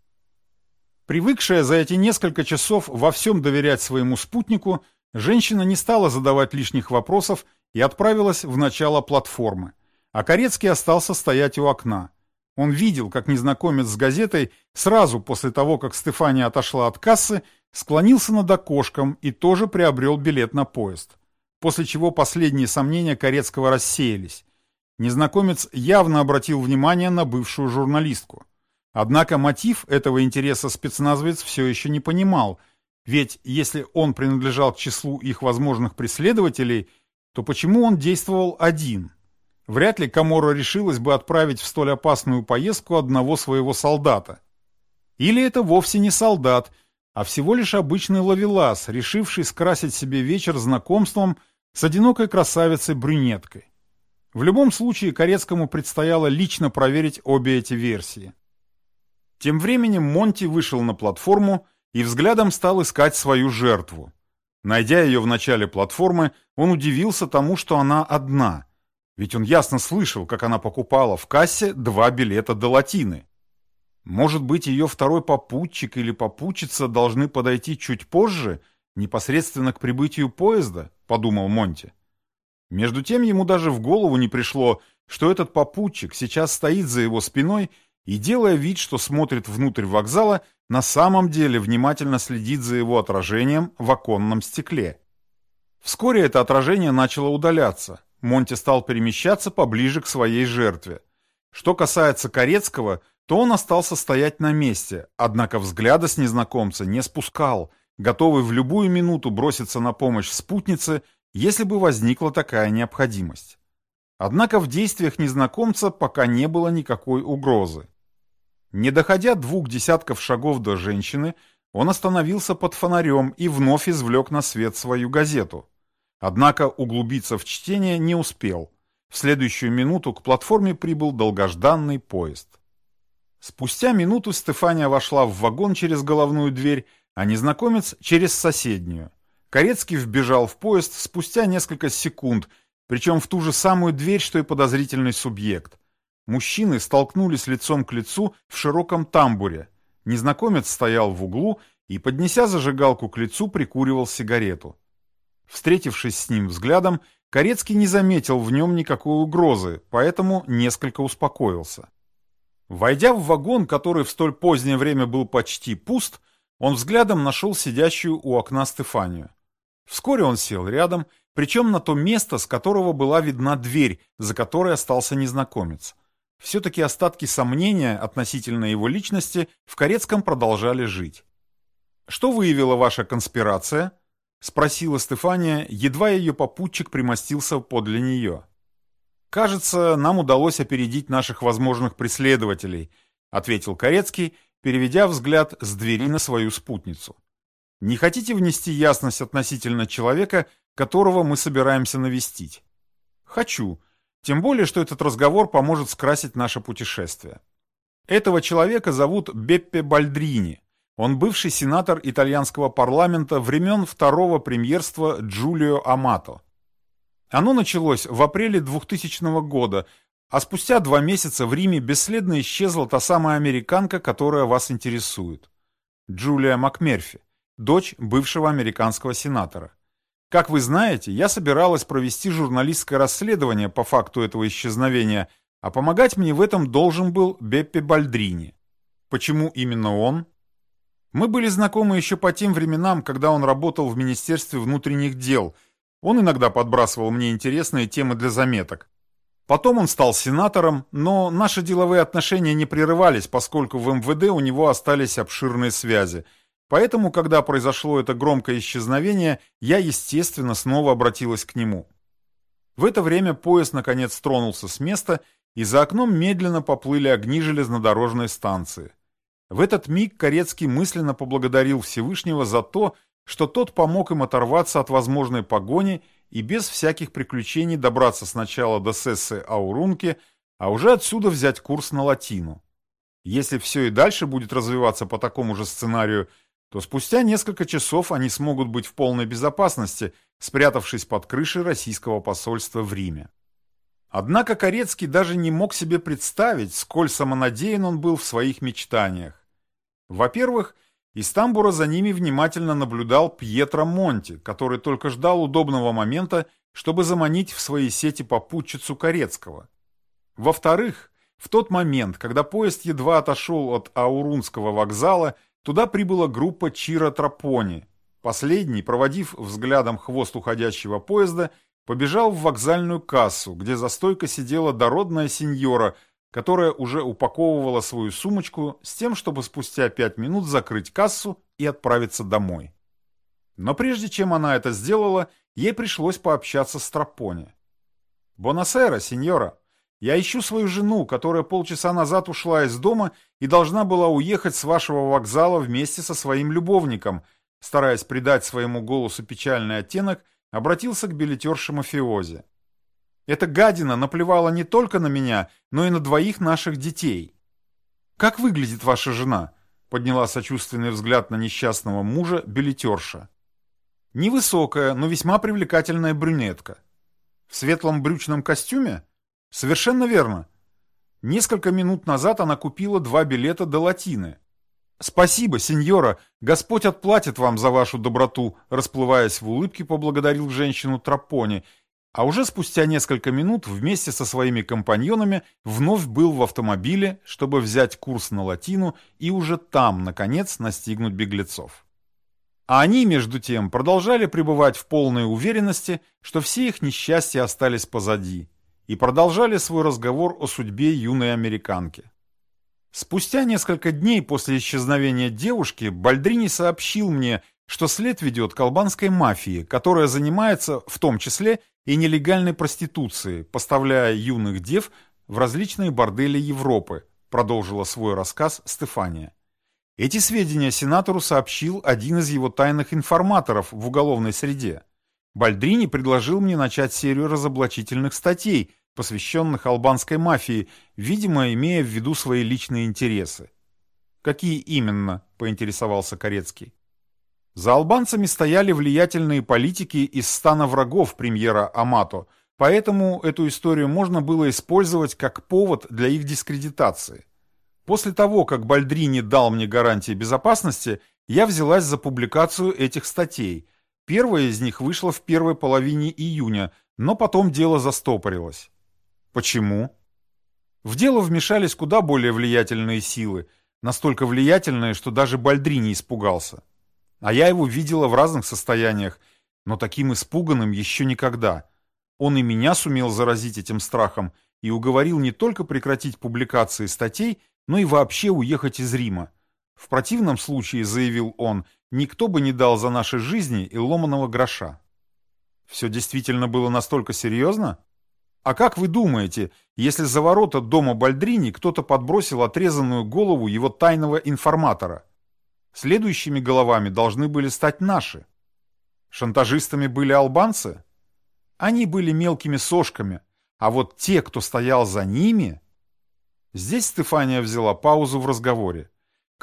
Привыкшая за эти несколько часов во всем доверять своему спутнику, женщина не стала задавать лишних вопросов и отправилась в начало платформы, а Корецкий остался стоять у окна. Он видел, как незнакомец с газетой сразу после того, как Стефания отошла от кассы, склонился над окошком и тоже приобрел билет на поезд. После чего последние сомнения Корецкого рассеялись. Незнакомец явно обратил внимание на бывшую журналистку. Однако мотив этого интереса спецназовец все еще не понимал, ведь если он принадлежал к числу их возможных преследователей, то почему он действовал один? Вряд ли Камора решилась бы отправить в столь опасную поездку одного своего солдата. Или это вовсе не солдат, а всего лишь обычный ловелас, решивший скрасить себе вечер знакомством с одинокой красавицей-брюнеткой. В любом случае Корецкому предстояло лично проверить обе эти версии. Тем временем Монти вышел на платформу и взглядом стал искать свою жертву. Найдя ее в начале платформы, он удивился тому, что она одна – ведь он ясно слышал, как она покупала в кассе два билета до латины. Может быть, ее второй попутчик или попутчица должны подойти чуть позже, непосредственно к прибытию поезда, подумал Монти. Между тем ему даже в голову не пришло, что этот попутчик сейчас стоит за его спиной и, делая вид, что смотрит внутрь вокзала, на самом деле внимательно следит за его отражением в оконном стекле. Вскоре это отражение начало удаляться, Монти стал перемещаться поближе к своей жертве. Что касается Корецкого, то он остался стоять на месте, однако взгляда с незнакомца не спускал, готовый в любую минуту броситься на помощь спутнице, если бы возникла такая необходимость. Однако в действиях незнакомца пока не было никакой угрозы. Не доходя двух десятков шагов до женщины, он остановился под фонарем и вновь извлек на свет свою газету. Однако углубиться в чтение не успел. В следующую минуту к платформе прибыл долгожданный поезд. Спустя минуту Стефания вошла в вагон через головную дверь, а незнакомец через соседнюю. Корецкий вбежал в поезд спустя несколько секунд, причем в ту же самую дверь, что и подозрительный субъект. Мужчины столкнулись лицом к лицу в широком тамбуре. Незнакомец стоял в углу и, поднеся зажигалку к лицу, прикуривал сигарету. Встретившись с ним взглядом, Корецкий не заметил в нем никакой угрозы, поэтому несколько успокоился. Войдя в вагон, который в столь позднее время был почти пуст, он взглядом нашел сидящую у окна Стефанию. Вскоре он сел рядом, причем на то место, с которого была видна дверь, за которой остался незнакомец. Все-таки остатки сомнения относительно его личности в Корецком продолжали жить. «Что выявила ваша конспирация?» — спросила Стефания, едва ее попутчик примостился подле нее. «Кажется, нам удалось опередить наших возможных преследователей», — ответил Корецкий, переведя взгляд с двери на свою спутницу. «Не хотите внести ясность относительно человека, которого мы собираемся навестить?» «Хочу», тем более, что этот разговор поможет скрасить наше путешествие. Этого человека зовут Беппе Бальдрини. Он бывший сенатор итальянского парламента времен второго премьерства Джулио Амато. Оно началось в апреле 2000 года, а спустя два месяца в Риме бесследно исчезла та самая американка, которая вас интересует. Джулия МакМерфи, дочь бывшего американского сенатора. Как вы знаете, я собиралась провести журналистское расследование по факту этого исчезновения, а помогать мне в этом должен был Беппи Бальдрини. Почему именно он? Мы были знакомы еще по тем временам, когда он работал в Министерстве внутренних дел. Он иногда подбрасывал мне интересные темы для заметок. Потом он стал сенатором, но наши деловые отношения не прерывались, поскольку в МВД у него остались обширные связи – Поэтому, когда произошло это громкое исчезновение, я, естественно, снова обратилась к нему. В это время поезд наконец тронулся с места, и за окном медленно поплыли огни железнодорожной станции. В этот миг Корецкий мысленно поблагодарил Всевышнего за то, что тот помог им оторваться от возможной погони и без всяких приключений добраться сначала до Сессы Аурунки, а уже отсюда взять курс на Латину. Если все и дальше будет развиваться по такому же сценарию, то спустя несколько часов они смогут быть в полной безопасности, спрятавшись под крышей российского посольства в Риме. Однако Корецкий даже не мог себе представить, сколь самонадеян он был в своих мечтаниях. Во-первых, из тамбура за ними внимательно наблюдал Пьетро Монти, который только ждал удобного момента, чтобы заманить в свои сети попутчицу Корецкого. Во-вторых, в тот момент, когда поезд едва отошел от Аурунского вокзала, Туда прибыла группа Чира Трапони. Последний, проводив взглядом хвост уходящего поезда, побежал в вокзальную кассу, где за стойкой сидела дородная сеньора, которая уже упаковывала свою сумочку с тем, чтобы спустя пять минут закрыть кассу и отправиться домой. Но прежде чем она это сделала, ей пришлось пообщаться с Трапони. «Бонасера, сеньора!» Я ищу свою жену, которая полчаса назад ушла из дома и должна была уехать с вашего вокзала вместе со своим любовником. Стараясь придать своему голосу печальный оттенок, обратился к билетерше мафиози. Эта гадина наплевала не только на меня, но и на двоих наших детей. «Как выглядит ваша жена?» — подняла сочувственный взгляд на несчастного мужа билетерша. «Невысокая, но весьма привлекательная брюнетка. В светлом брючном костюме?» Совершенно верно. Несколько минут назад она купила два билета до Латины. Спасибо, сеньора, Господь отплатит вам за вашу доброту, расплываясь в улыбке, поблагодарил женщину Трапони, а уже спустя несколько минут вместе со своими компаньонами вновь был в автомобиле, чтобы взять курс на Латину и уже там, наконец, настигнуть беглецов. А они, между тем, продолжали пребывать в полной уверенности, что все их несчастья остались позади, и продолжали свой разговор о судьбе юной американки. Спустя несколько дней после исчезновения девушки Бальдрини сообщил мне, что след ведет к албанской мафии, которая занимается в том числе и нелегальной проституцией, поставляя юных дев в различные бордели Европы, продолжила свой рассказ Стефания. Эти сведения сенатору сообщил один из его тайных информаторов в уголовной среде. Бальдрини предложил мне начать серию разоблачительных статей, посвященных албанской мафии, видимо, имея в виду свои личные интересы. «Какие именно?» – поинтересовался Корецкий. За албанцами стояли влиятельные политики из стана врагов премьера Амато, поэтому эту историю можно было использовать как повод для их дискредитации. После того, как Бальдрини дал мне гарантии безопасности, я взялась за публикацию этих статей – Первая из них вышла в первой половине июня, но потом дело застопорилось. Почему? В дело вмешались куда более влиятельные силы, настолько влиятельные, что даже Бальдрини испугался. А я его видела в разных состояниях. но таким испуганным еще никогда. Он и меня сумел заразить этим страхом и уговорил не только прекратить публикации статей, но и вообще уехать из Рима. В противном случае, заявил он, никто бы не дал за наши жизни и ломаного гроша. Все действительно было настолько серьезно? А как вы думаете, если за ворота дома Бальдрини кто-то подбросил отрезанную голову его тайного информатора? Следующими головами должны были стать наши. Шантажистами были албанцы? Они были мелкими сошками, а вот те, кто стоял за ними... Здесь Стефания взяла паузу в разговоре.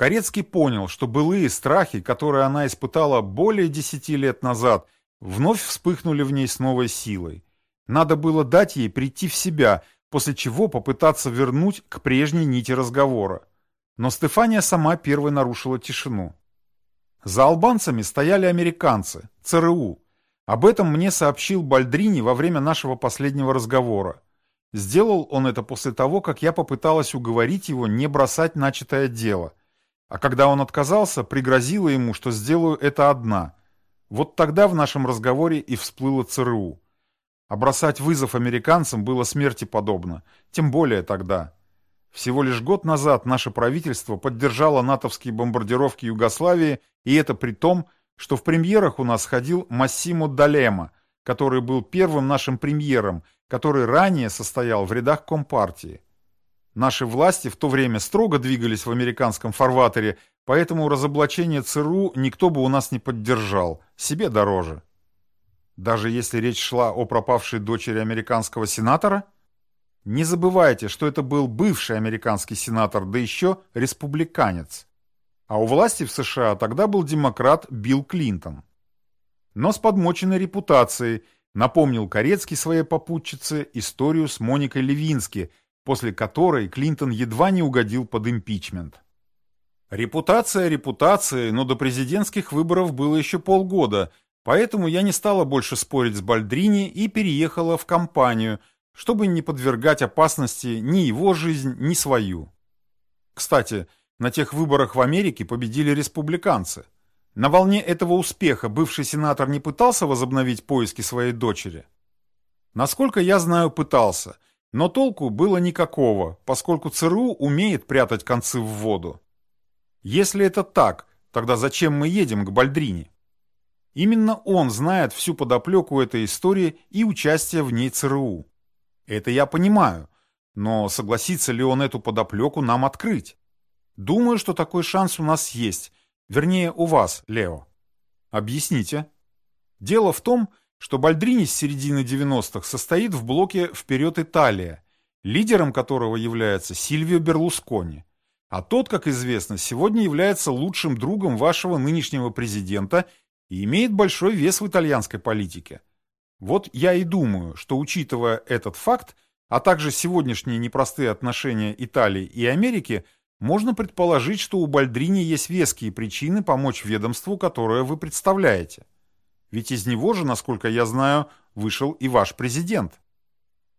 Корецкий понял, что былые страхи, которые она испытала более десяти лет назад, вновь вспыхнули в ней с новой силой. Надо было дать ей прийти в себя, после чего попытаться вернуть к прежней нити разговора. Но Стефания сама первой нарушила тишину. За албанцами стояли американцы, ЦРУ. Об этом мне сообщил Бальдрини во время нашего последнего разговора. Сделал он это после того, как я попыталась уговорить его не бросать начатое дело. А когда он отказался, пригрозила ему, что сделаю это одна. Вот тогда в нашем разговоре и всплыло ЦРУ. А бросать вызов американцам было смерти подобно, тем более тогда. Всего лишь год назад наше правительство поддержало натовские бомбардировки Югославии, и это при том, что в премьерах у нас ходил Массимо Далема, который был первым нашим премьером, который ранее состоял в рядах Компартии. Наши власти в то время строго двигались в американском фарватере, поэтому разоблачение ЦРУ никто бы у нас не поддержал, себе дороже. Даже если речь шла о пропавшей дочери американского сенатора? Не забывайте, что это был бывший американский сенатор, да еще республиканец. А у власти в США тогда был демократ Билл Клинтон. Но с подмоченной репутацией напомнил Корецкий своей попутчице историю с Моникой Левински, после которой Клинтон едва не угодил под импичмент. Репутация репутацией, но до президентских выборов было еще полгода – Поэтому я не стала больше спорить с Бальдрини и переехала в компанию, чтобы не подвергать опасности ни его жизнь, ни свою. Кстати, на тех выборах в Америке победили республиканцы. На волне этого успеха бывший сенатор не пытался возобновить поиски своей дочери? Насколько я знаю, пытался, но толку было никакого, поскольку ЦРУ умеет прятать концы в воду. Если это так, тогда зачем мы едем к Бальдрини? Именно он знает всю подоплеку этой истории и участие в ней ЦРУ. Это я понимаю, но согласится ли он эту подоплеку нам открыть? Думаю, что такой шанс у нас есть, вернее у вас, Лео. Объясните. Дело в том, что Бальдрини с середины 90-х состоит в блоке «Вперед Италия», лидером которого является Сильвио Берлускони. А тот, как известно, сегодня является лучшим другом вашего нынешнего президента – и имеет большой вес в итальянской политике. Вот я и думаю, что учитывая этот факт, а также сегодняшние непростые отношения Италии и Америки, можно предположить, что у Бальдрини есть веские причины помочь ведомству, которое вы представляете. Ведь из него же, насколько я знаю, вышел и ваш президент.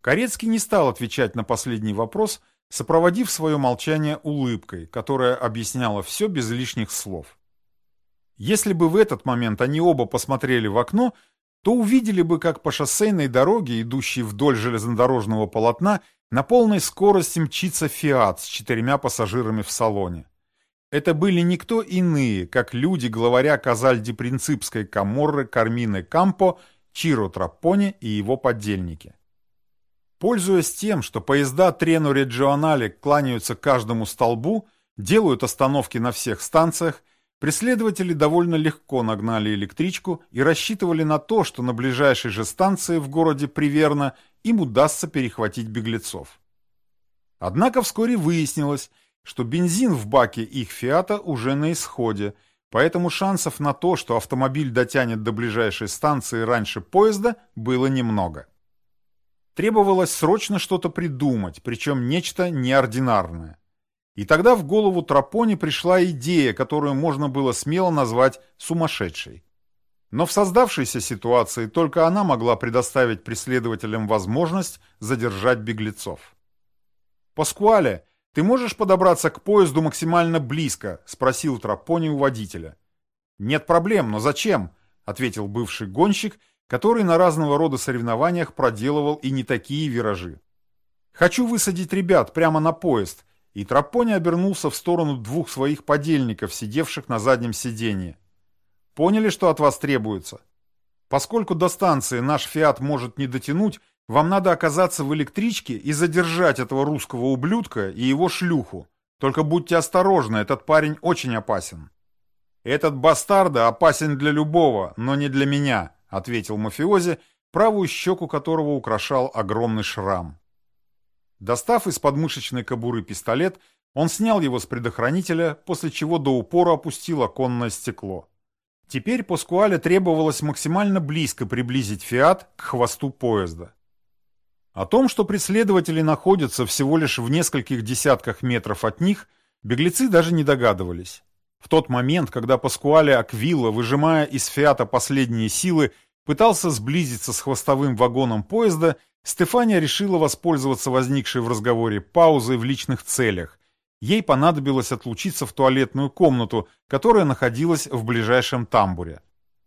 Корецкий не стал отвечать на последний вопрос, сопроводив свое молчание улыбкой, которая объясняла все без лишних слов. Если бы в этот момент они оба посмотрели в окно, то увидели бы, как по шоссейной дороге, идущей вдоль железнодорожного полотна, на полной скорости мчится «Фиат» с четырьмя пассажирами в салоне. Это были никто иные, как люди главаря Казальди-Принципской Каморры Кармины Кампо, Чиро Трапони и его поддельники. Пользуясь тем, что поезда Трену Реджионале кланяются каждому столбу, делают остановки на всех станциях, Преследователи довольно легко нагнали электричку и рассчитывали на то, что на ближайшей же станции в городе Приверно им удастся перехватить беглецов. Однако вскоре выяснилось, что бензин в баке их «Фиата» уже на исходе, поэтому шансов на то, что автомобиль дотянет до ближайшей станции раньше поезда, было немного. Требовалось срочно что-то придумать, причем нечто неординарное. И тогда в голову Трапони пришла идея, которую можно было смело назвать сумасшедшей. Но в создавшейся ситуации только она могла предоставить преследователям возможность задержать беглецов. «Паскуале, ты можешь подобраться к поезду максимально близко?» – спросил Трапони у водителя. «Нет проблем, но зачем? ответил бывший гонщик, который на разного рода соревнованиях проделывал и не такие виражи. Хочу высадить ребят прямо на поезд, и Трапони обернулся в сторону двух своих подельников, сидевших на заднем сиденье. Поняли, что от вас требуется? Поскольку до станции наш «Фиат» может не дотянуть, вам надо оказаться в электричке и задержать этого русского ублюдка и его шлюху. Только будьте осторожны, этот парень очень опасен. Этот бастарда опасен для любого, но не для меня, ответил мафиози, правую щеку которого украшал огромный шрам. Достав из подмышечной кобуры пистолет, он снял его с предохранителя, после чего до упора опустил оконное стекло. Теперь Паскуале требовалось максимально близко приблизить «Фиат» к хвосту поезда. О том, что преследователи находятся всего лишь в нескольких десятках метров от них, беглецы даже не догадывались. В тот момент, когда Паскуале Аквилла, выжимая из «Фиата» последние силы, пытался сблизиться с хвостовым вагоном поезда, Стефания решила воспользоваться возникшей в разговоре паузой в личных целях. Ей понадобилось отлучиться в туалетную комнату, которая находилась в ближайшем тамбуре.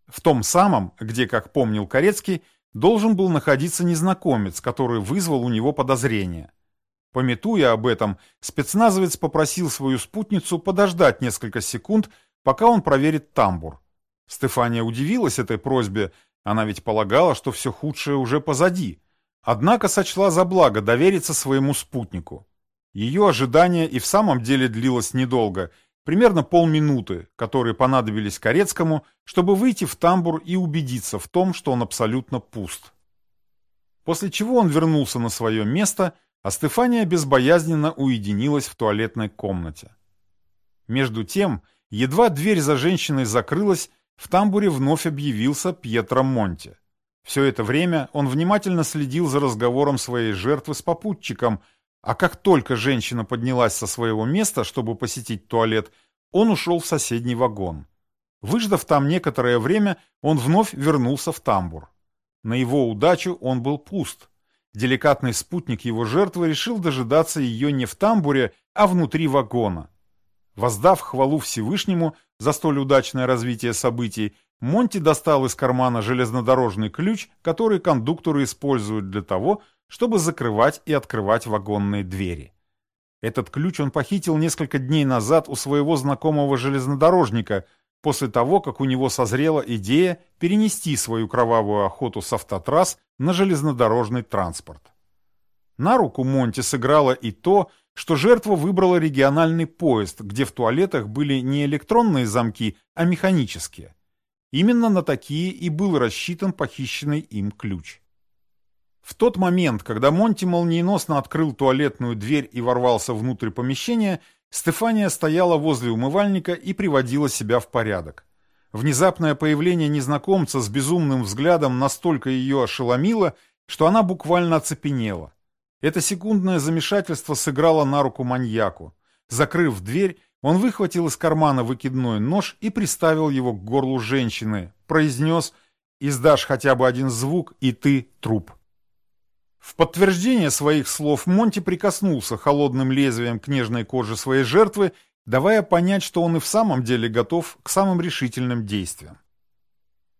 В том самом, где, как помнил Корецкий, должен был находиться незнакомец, который вызвал у него подозрения. Пометуя об этом, спецназовец попросил свою спутницу подождать несколько секунд, пока он проверит тамбур. Стефания удивилась этой просьбе, она ведь полагала, что все худшее уже позади – Однако сочла за благо довериться своему спутнику. Ее ожидание и в самом деле длилось недолго, примерно полминуты, которые понадобились Корецкому, чтобы выйти в тамбур и убедиться в том, что он абсолютно пуст. После чего он вернулся на свое место, а Стефания безбоязненно уединилась в туалетной комнате. Между тем, едва дверь за женщиной закрылась, в тамбуре вновь объявился Пьетро Монти. Все это время он внимательно следил за разговором своей жертвы с попутчиком, а как только женщина поднялась со своего места, чтобы посетить туалет, он ушел в соседний вагон. Выждав там некоторое время, он вновь вернулся в тамбур. На его удачу он был пуст. Деликатный спутник его жертвы решил дожидаться ее не в тамбуре, а внутри вагона. Воздав хвалу Всевышнему за столь удачное развитие событий, Монти достал из кармана железнодорожный ключ, который кондукторы используют для того, чтобы закрывать и открывать вагонные двери. Этот ключ он похитил несколько дней назад у своего знакомого железнодорожника, после того, как у него созрела идея перенести свою кровавую охоту с автотрасс на железнодорожный транспорт. На руку Монти сыграло и то, что жертва выбрала региональный поезд, где в туалетах были не электронные замки, а механические. Именно на такие и был рассчитан похищенный им ключ. В тот момент, когда Монти молниеносно открыл туалетную дверь и ворвался внутрь помещения, Стефания стояла возле умывальника и приводила себя в порядок. Внезапное появление незнакомца с безумным взглядом настолько ее ошеломило, что она буквально оцепенела. Это секундное замешательство сыграло на руку маньяку. Закрыв дверь, он выхватил из кармана выкидной нож и приставил его к горлу женщины, произнес «Издашь хотя бы один звук, и ты труп». В подтверждение своих слов Монти прикоснулся холодным лезвием к нежной коже своей жертвы, давая понять, что он и в самом деле готов к самым решительным действиям.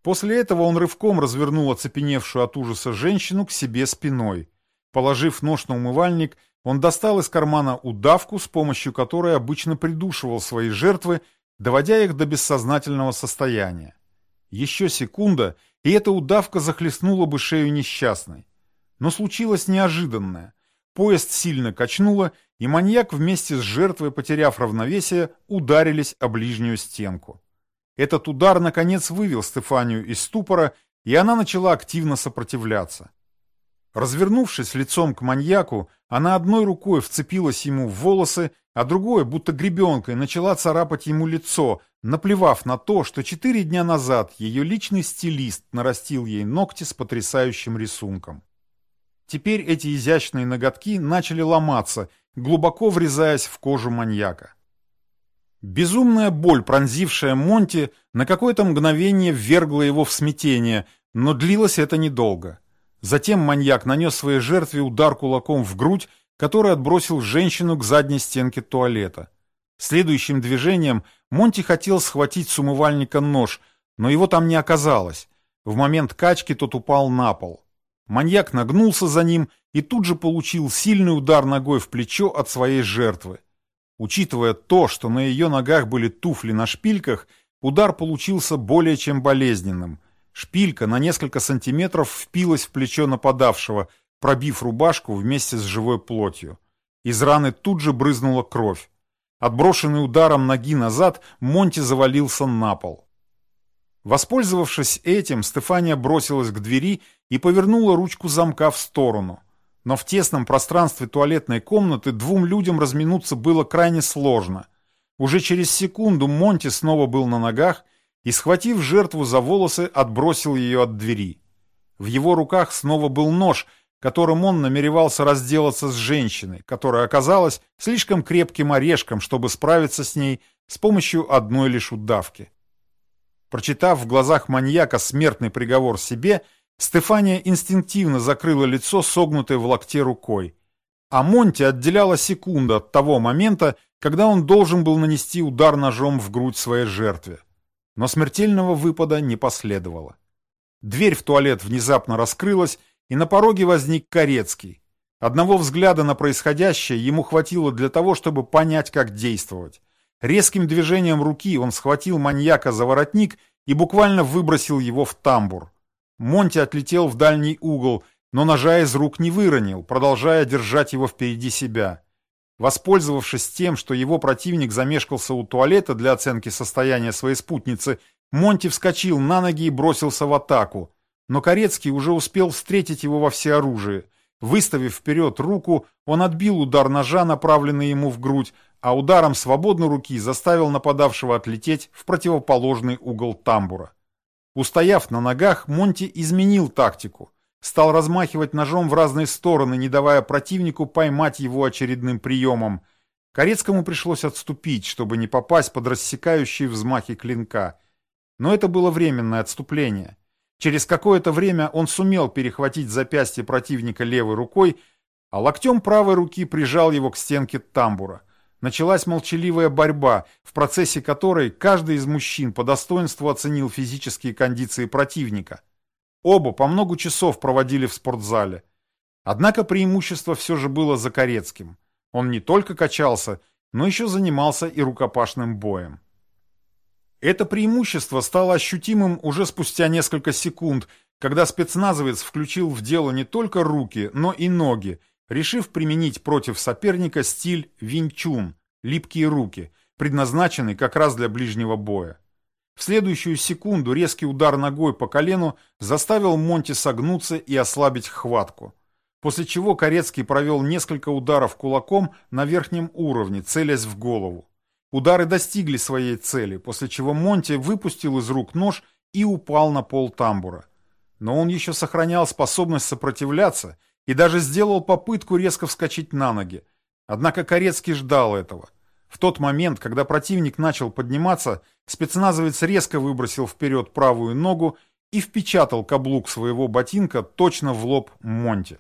После этого он рывком развернул оцепеневшую от ужаса женщину к себе спиной. Положив нож на умывальник, он достал из кармана удавку, с помощью которой обычно придушивал свои жертвы, доводя их до бессознательного состояния. Еще секунда, и эта удавка захлестнула бы шею несчастной. Но случилось неожиданное. Поезд сильно качнуло, и маньяк вместе с жертвой, потеряв равновесие, ударились о ближнюю стенку. Этот удар, наконец, вывел Стефанию из ступора, и она начала активно сопротивляться. Развернувшись лицом к маньяку, она одной рукой вцепилась ему в волосы, а другой, будто гребенкой, начала царапать ему лицо, наплевав на то, что четыре дня назад ее личный стилист нарастил ей ногти с потрясающим рисунком. Теперь эти изящные ноготки начали ломаться, глубоко врезаясь в кожу маньяка. Безумная боль, пронзившая Монти, на какое-то мгновение ввергла его в смятение, но длилось это недолго. Затем маньяк нанес своей жертве удар кулаком в грудь, который отбросил женщину к задней стенке туалета. Следующим движением Монти хотел схватить с умывальника нож, Но его там не оказалось. В момент качки тот упал на пол. Маньяк нагнулся за ним и тут же получил сильный удар ногой в плечо от своей жертвы. Учитывая то, что на ее ногах были туфли на шпильках, удар получился более чем болезненным. Шпилька на несколько сантиметров впилась в плечо нападавшего, пробив рубашку вместе с живой плотью. Из раны тут же брызнула кровь. Отброшенный ударом ноги назад, Монти завалился на пол. Воспользовавшись этим, Стефания бросилась к двери и повернула ручку замка в сторону. Но в тесном пространстве туалетной комнаты двум людям разминуться было крайне сложно. Уже через секунду Монти снова был на ногах и, схватив жертву за волосы, отбросил ее от двери. В его руках снова был нож, которым он намеревался разделаться с женщиной, которая оказалась слишком крепким орешком, чтобы справиться с ней с помощью одной лишь удавки. Прочитав в глазах маньяка смертный приговор себе, Стефания инстинктивно закрыла лицо, согнутой в локте рукой. А Монти отделяла секунда от того момента, когда он должен был нанести удар ножом в грудь своей жертве. Но смертельного выпада не последовало. Дверь в туалет внезапно раскрылась, и на пороге возник Корецкий. Одного взгляда на происходящее ему хватило для того, чтобы понять, как действовать. Резким движением руки он схватил маньяка за воротник и буквально выбросил его в тамбур. Монти отлетел в дальний угол, но ножа из рук не выронил, продолжая держать его впереди себя. Воспользовавшись тем, что его противник замешкался у туалета для оценки состояния своей спутницы, Монти вскочил на ноги и бросился в атаку. Но Корецкий уже успел встретить его во всеоружии. Выставив вперед руку, он отбил удар ножа, направленный ему в грудь, а ударом свободной руки заставил нападавшего отлететь в противоположный угол тамбура. Устояв на ногах, Монти изменил тактику. Стал размахивать ножом в разные стороны, не давая противнику поймать его очередным приемом. Корецкому пришлось отступить, чтобы не попасть под рассекающие взмахи клинка. Но это было временное отступление. Через какое-то время он сумел перехватить запястье противника левой рукой, а локтем правой руки прижал его к стенке тамбура. Началась молчаливая борьба, в процессе которой каждый из мужчин по достоинству оценил физические кондиции противника. Оба по много часов проводили в спортзале. Однако преимущество все же было за Корецким. Он не только качался, но еще занимался и рукопашным боем. Это преимущество стало ощутимым уже спустя несколько секунд, когда спецназовец включил в дело не только руки, но и ноги, решив применить против соперника стиль винчун – липкие руки, предназначенный как раз для ближнего боя. В следующую секунду резкий удар ногой по колену заставил Монти согнуться и ослабить хватку. После чего Корецкий провел несколько ударов кулаком на верхнем уровне, целясь в голову. Удары достигли своей цели, после чего Монти выпустил из рук нож и упал на пол тамбура. Но он еще сохранял способность сопротивляться и даже сделал попытку резко вскочить на ноги. Однако Корецкий ждал этого. В тот момент, когда противник начал подниматься, спецназовец резко выбросил вперед правую ногу и впечатал каблук своего ботинка точно в лоб Монти.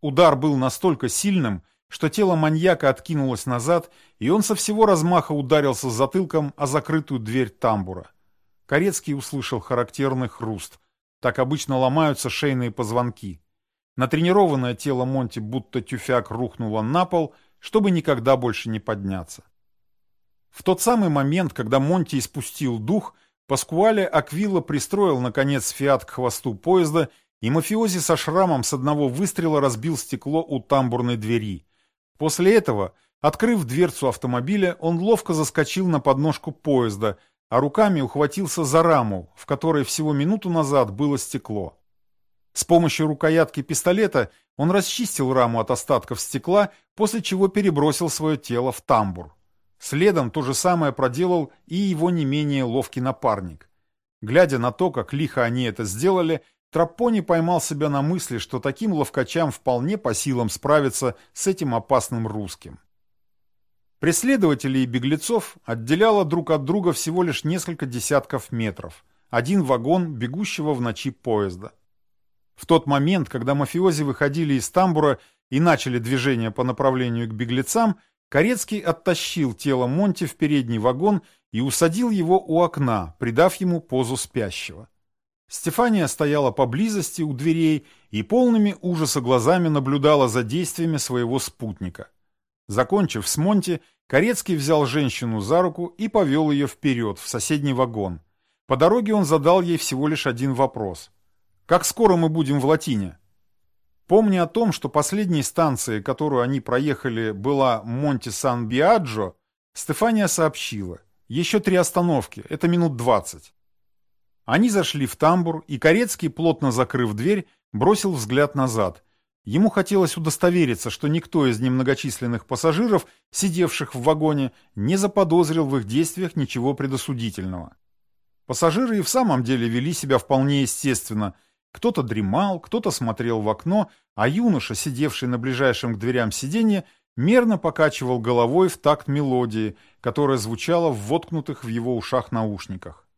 Удар был настолько сильным, что тело маньяка откинулось назад, и он со всего размаха ударился затылком о закрытую дверь тамбура. Корецкий услышал характерный хруст. Так обычно ломаются шейные позвонки. Натренированное тело Монти будто тюфяк рухнуло на пол, чтобы никогда больше не подняться. В тот самый момент, когда Монти испустил дух, Паскуале Аквилла пристроил, наконец, фиат к хвосту поезда, и мафиози со шрамом с одного выстрела разбил стекло у тамбурной двери. После этого, открыв дверцу автомобиля, он ловко заскочил на подножку поезда, а руками ухватился за раму, в которой всего минуту назад было стекло. С помощью рукоятки пистолета он расчистил раму от остатков стекла, после чего перебросил свое тело в тамбур. Следом то же самое проделал и его не менее ловкий напарник. Глядя на то, как лихо они это сделали, Траппони поймал себя на мысли, что таким ловкачам вполне по силам справиться с этим опасным русским. Преследователей и беглецов отделяло друг от друга всего лишь несколько десятков метров. Один вагон бегущего в ночи поезда. В тот момент, когда мафиози выходили из тамбура и начали движение по направлению к беглецам, Корецкий оттащил тело Монти в передний вагон и усадил его у окна, придав ему позу спящего. Стефания стояла поблизости у дверей и полными ужаса глазами наблюдала за действиями своего спутника. Закончив с Монти, Корецкий взял женщину за руку и повел ее вперед, в соседний вагон. По дороге он задал ей всего лишь один вопрос. «Как скоро мы будем в Латине?» Помня о том, что последней станцией, которую они проехали, была Монти-Сан-Биаджо, Стефания сообщила. «Еще три остановки, это минут двадцать». Они зашли в тамбур, и Корецкий, плотно закрыв дверь, бросил взгляд назад. Ему хотелось удостовериться, что никто из немногочисленных пассажиров, сидевших в вагоне, не заподозрил в их действиях ничего предосудительного. Пассажиры и в самом деле вели себя вполне естественно. Кто-то дремал, кто-то смотрел в окно, а юноша, сидевший на ближайшем к дверям сиденье, мерно покачивал головой в такт мелодии, которая звучала в воткнутых в его ушах наушниках.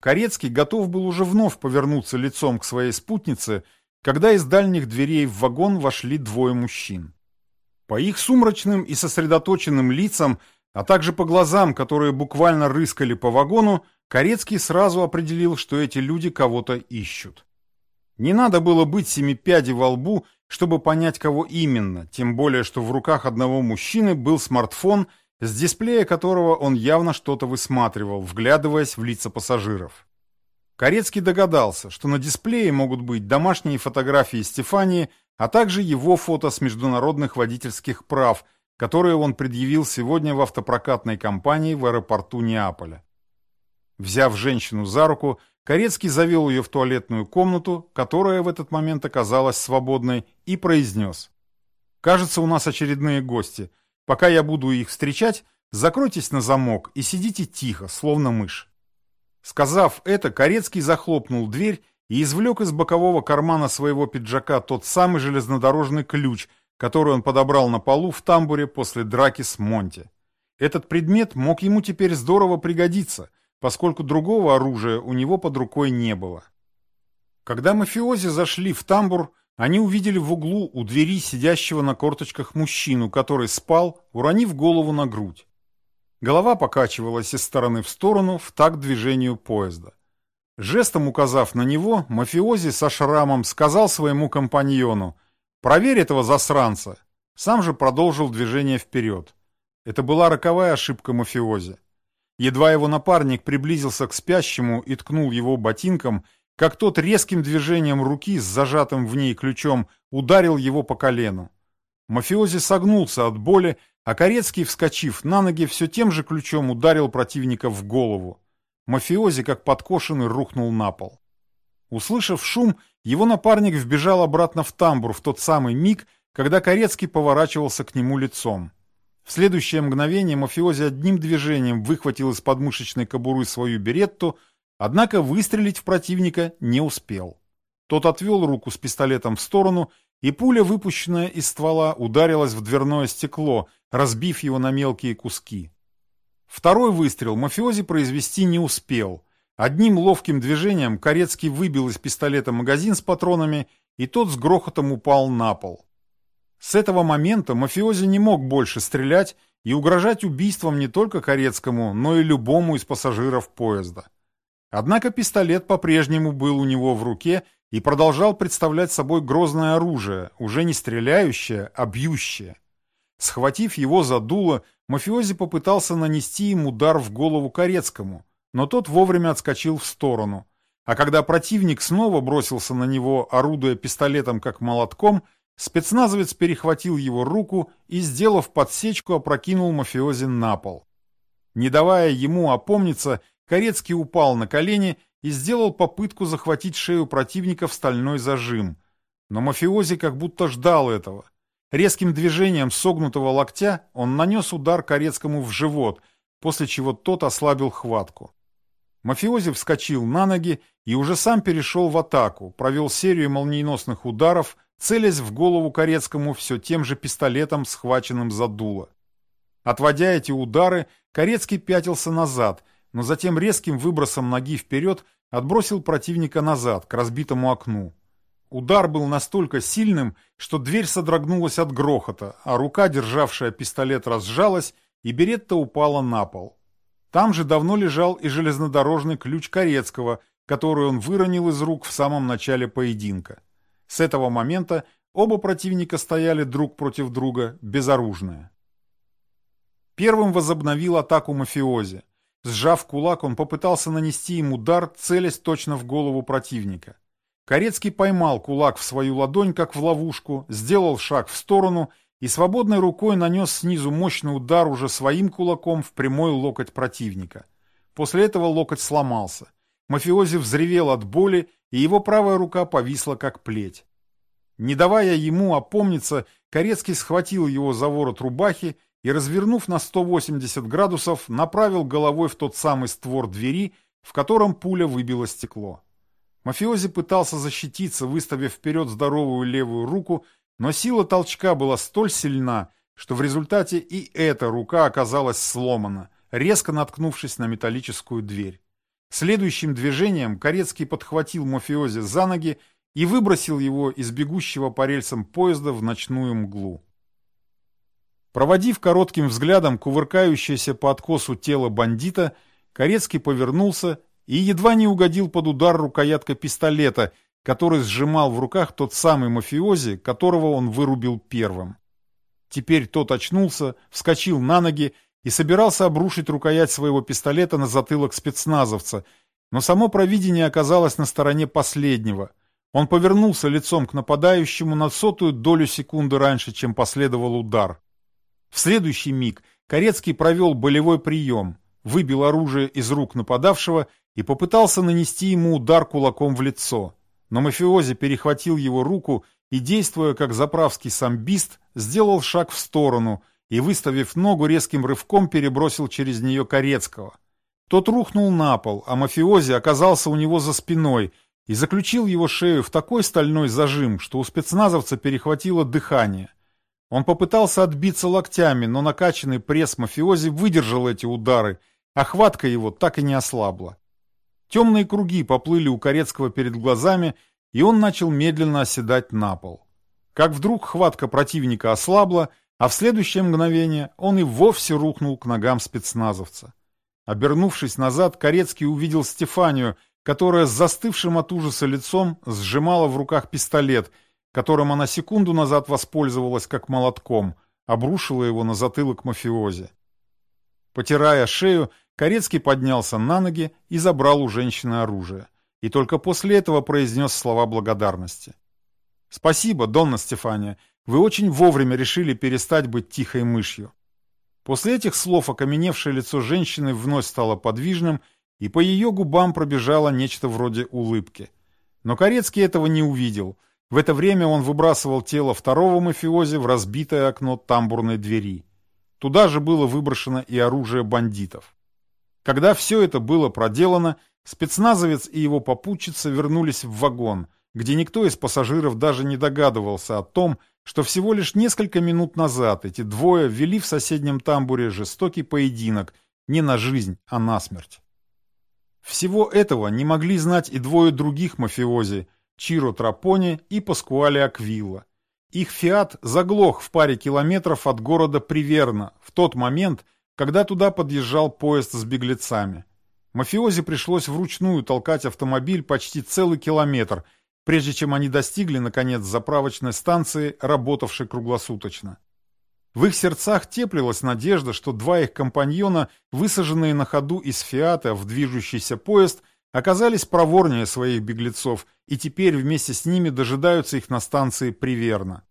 Корецкий готов был уже вновь повернуться лицом к своей спутнице, когда из дальних дверей в вагон вошли двое мужчин. По их сумрачным и сосредоточенным лицам, а также по глазам, которые буквально рыскали по вагону, Корецкий сразу определил, что эти люди кого-то ищут. Не надо было быть семи пядей во лбу, чтобы понять, кого именно, тем более, что в руках одного мужчины был смартфон – с дисплея которого он явно что-то высматривал, вглядываясь в лица пассажиров. Корецкий догадался, что на дисплее могут быть домашние фотографии Стефании, а также его фото с международных водительских прав, которые он предъявил сегодня в автопрокатной компании в аэропорту Неаполя. Взяв женщину за руку, Корецкий завел ее в туалетную комнату, которая в этот момент оказалась свободной, и произнес. «Кажется, у нас очередные гости. Пока я буду их встречать, закройтесь на замок и сидите тихо, словно мышь. Сказав это, Корецкий захлопнул дверь и извлек из бокового кармана своего пиджака тот самый железнодорожный ключ, который он подобрал на полу в тамбуре после драки с Монти. Этот предмет мог ему теперь здорово пригодиться, поскольку другого оружия у него под рукой не было. Когда мафиози зашли в тамбур, они увидели в углу у двери сидящего на корточках мужчину, который спал, уронив голову на грудь. Голова покачивалась из стороны в сторону в такт движению поезда. Жестом указав на него, мафиози со шрамом сказал своему компаньону «Проверь этого засранца!» Сам же продолжил движение вперед. Это была роковая ошибка мафиози. Едва его напарник приблизился к спящему и ткнул его ботинком – как тот резким движением руки с зажатым в ней ключом ударил его по колену. Мафиози согнулся от боли, а Корецкий, вскочив на ноги, все тем же ключом ударил противника в голову. Мафиози, как подкошенный, рухнул на пол. Услышав шум, его напарник вбежал обратно в тамбур в тот самый миг, когда Корецкий поворачивался к нему лицом. В следующее мгновение мафиози одним движением выхватил из подмышечной кобуры свою беретту, Однако выстрелить в противника не успел. Тот отвел руку с пистолетом в сторону, и пуля, выпущенная из ствола, ударилась в дверное стекло, разбив его на мелкие куски. Второй выстрел мафиози произвести не успел. Одним ловким движением Корецкий выбил из пистолета магазин с патронами, и тот с грохотом упал на пол. С этого момента мафиози не мог больше стрелять и угрожать убийством не только Корецкому, но и любому из пассажиров поезда. Однако пистолет по-прежнему был у него в руке и продолжал представлять собой грозное оружие, уже не стреляющее, а бьющее. Схватив его за дуло, мафиози попытался нанести им удар в голову Корецкому, но тот вовремя отскочил в сторону. А когда противник снова бросился на него, орудуя пистолетом как молотком, спецназовец перехватил его руку и, сделав подсечку, опрокинул мафиози на пол. Не давая ему опомниться, Корецкий упал на колени и сделал попытку захватить шею противника в стальной зажим. Но мафиози как будто ждал этого. Резким движением согнутого локтя он нанес удар Корецкому в живот, после чего тот ослабил хватку. Мафиози вскочил на ноги и уже сам перешел в атаку, провел серию молниеносных ударов, целясь в голову Корецкому все тем же пистолетом, схваченным за дуло. Отводя эти удары, Корецкий пятился назад – но затем резким выбросом ноги вперед отбросил противника назад, к разбитому окну. Удар был настолько сильным, что дверь содрогнулась от грохота, а рука, державшая пистолет, разжалась, и Беретта упала на пол. Там же давно лежал и железнодорожный ключ Корецкого, который он выронил из рук в самом начале поединка. С этого момента оба противника стояли друг против друга, безоружные. Первым возобновил атаку мафиози. Сжав кулак, он попытался нанести им удар, целясь точно в голову противника. Корецкий поймал кулак в свою ладонь, как в ловушку, сделал шаг в сторону и свободной рукой нанес снизу мощный удар уже своим кулаком в прямой локоть противника. После этого локоть сломался. Мафиози взревел от боли, и его правая рука повисла как плеть. Не давая ему опомниться, Корецкий схватил его за ворот рубахи и, развернув на 180 градусов, направил головой в тот самый створ двери, в котором пуля выбила стекло. Мафиози пытался защититься, выставив вперед здоровую левую руку, но сила толчка была столь сильна, что в результате и эта рука оказалась сломана, резко наткнувшись на металлическую дверь. Следующим движением Корецкий подхватил мафиози за ноги и выбросил его из бегущего по рельсам поезда в ночную мглу. Проводив коротким взглядом кувыркающееся по откосу тело бандита, Корецкий повернулся и едва не угодил под удар рукоятка пистолета, который сжимал в руках тот самый мафиози, которого он вырубил первым. Теперь тот очнулся, вскочил на ноги и собирался обрушить рукоять своего пистолета на затылок спецназовца, но само провидение оказалось на стороне последнего. Он повернулся лицом к нападающему на сотую долю секунды раньше, чем последовал удар. В следующий миг Корецкий провел болевой прием, выбил оружие из рук нападавшего и попытался нанести ему удар кулаком в лицо. Но мафиози перехватил его руку и, действуя как заправский самбист, сделал шаг в сторону и, выставив ногу, резким рывком перебросил через нее Корецкого. Тот рухнул на пол, а мафиози оказался у него за спиной и заключил его шею в такой стальной зажим, что у спецназовца перехватило дыхание – он попытался отбиться локтями, но накачанный пресс мафиози выдержал эти удары, а хватка его так и не ослабла. Темные круги поплыли у Корецкого перед глазами, и он начал медленно оседать на пол. Как вдруг хватка противника ослабла, а в следующее мгновение он и вовсе рухнул к ногам спецназовца. Обернувшись назад, Корецкий увидел Стефанию, которая с застывшим от ужаса лицом сжимала в руках пистолет – которым она секунду назад воспользовалась как молотком, обрушила его на затылок мафиози. Потирая шею, Корецкий поднялся на ноги и забрал у женщины оружие. И только после этого произнес слова благодарности. «Спасибо, Донна Стефания, вы очень вовремя решили перестать быть тихой мышью». После этих слов окаменевшее лицо женщины вновь стало подвижным, и по ее губам пробежало нечто вроде улыбки. Но Корецкий этого не увидел — в это время он выбрасывал тело второго мафиози в разбитое окно тамбурной двери. Туда же было выброшено и оружие бандитов. Когда все это было проделано, спецназовец и его попутчица вернулись в вагон, где никто из пассажиров даже не догадывался о том, что всего лишь несколько минут назад эти двое ввели в соседнем тамбуре жестокий поединок не на жизнь, а на смерть. Всего этого не могли знать и двое других мафиози – Чиро Трапони и Паскуале Аквилла. Их «Фиат» заглох в паре километров от города Приверно в тот момент, когда туда подъезжал поезд с беглецами. Мафиози пришлось вручную толкать автомобиль почти целый километр, прежде чем они достигли, наконец, заправочной станции, работавшей круглосуточно. В их сердцах теплилась надежда, что два их компаньона, высаженные на ходу из «Фиата» в движущийся поезд, оказались проворнее своих беглецов и теперь вместе с ними дожидаются их на станции Приверно.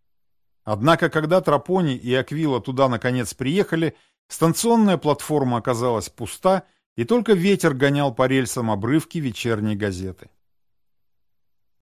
Однако, когда Трапони и Аквила туда наконец приехали, станционная платформа оказалась пуста, и только ветер гонял по рельсам обрывки вечерней газеты.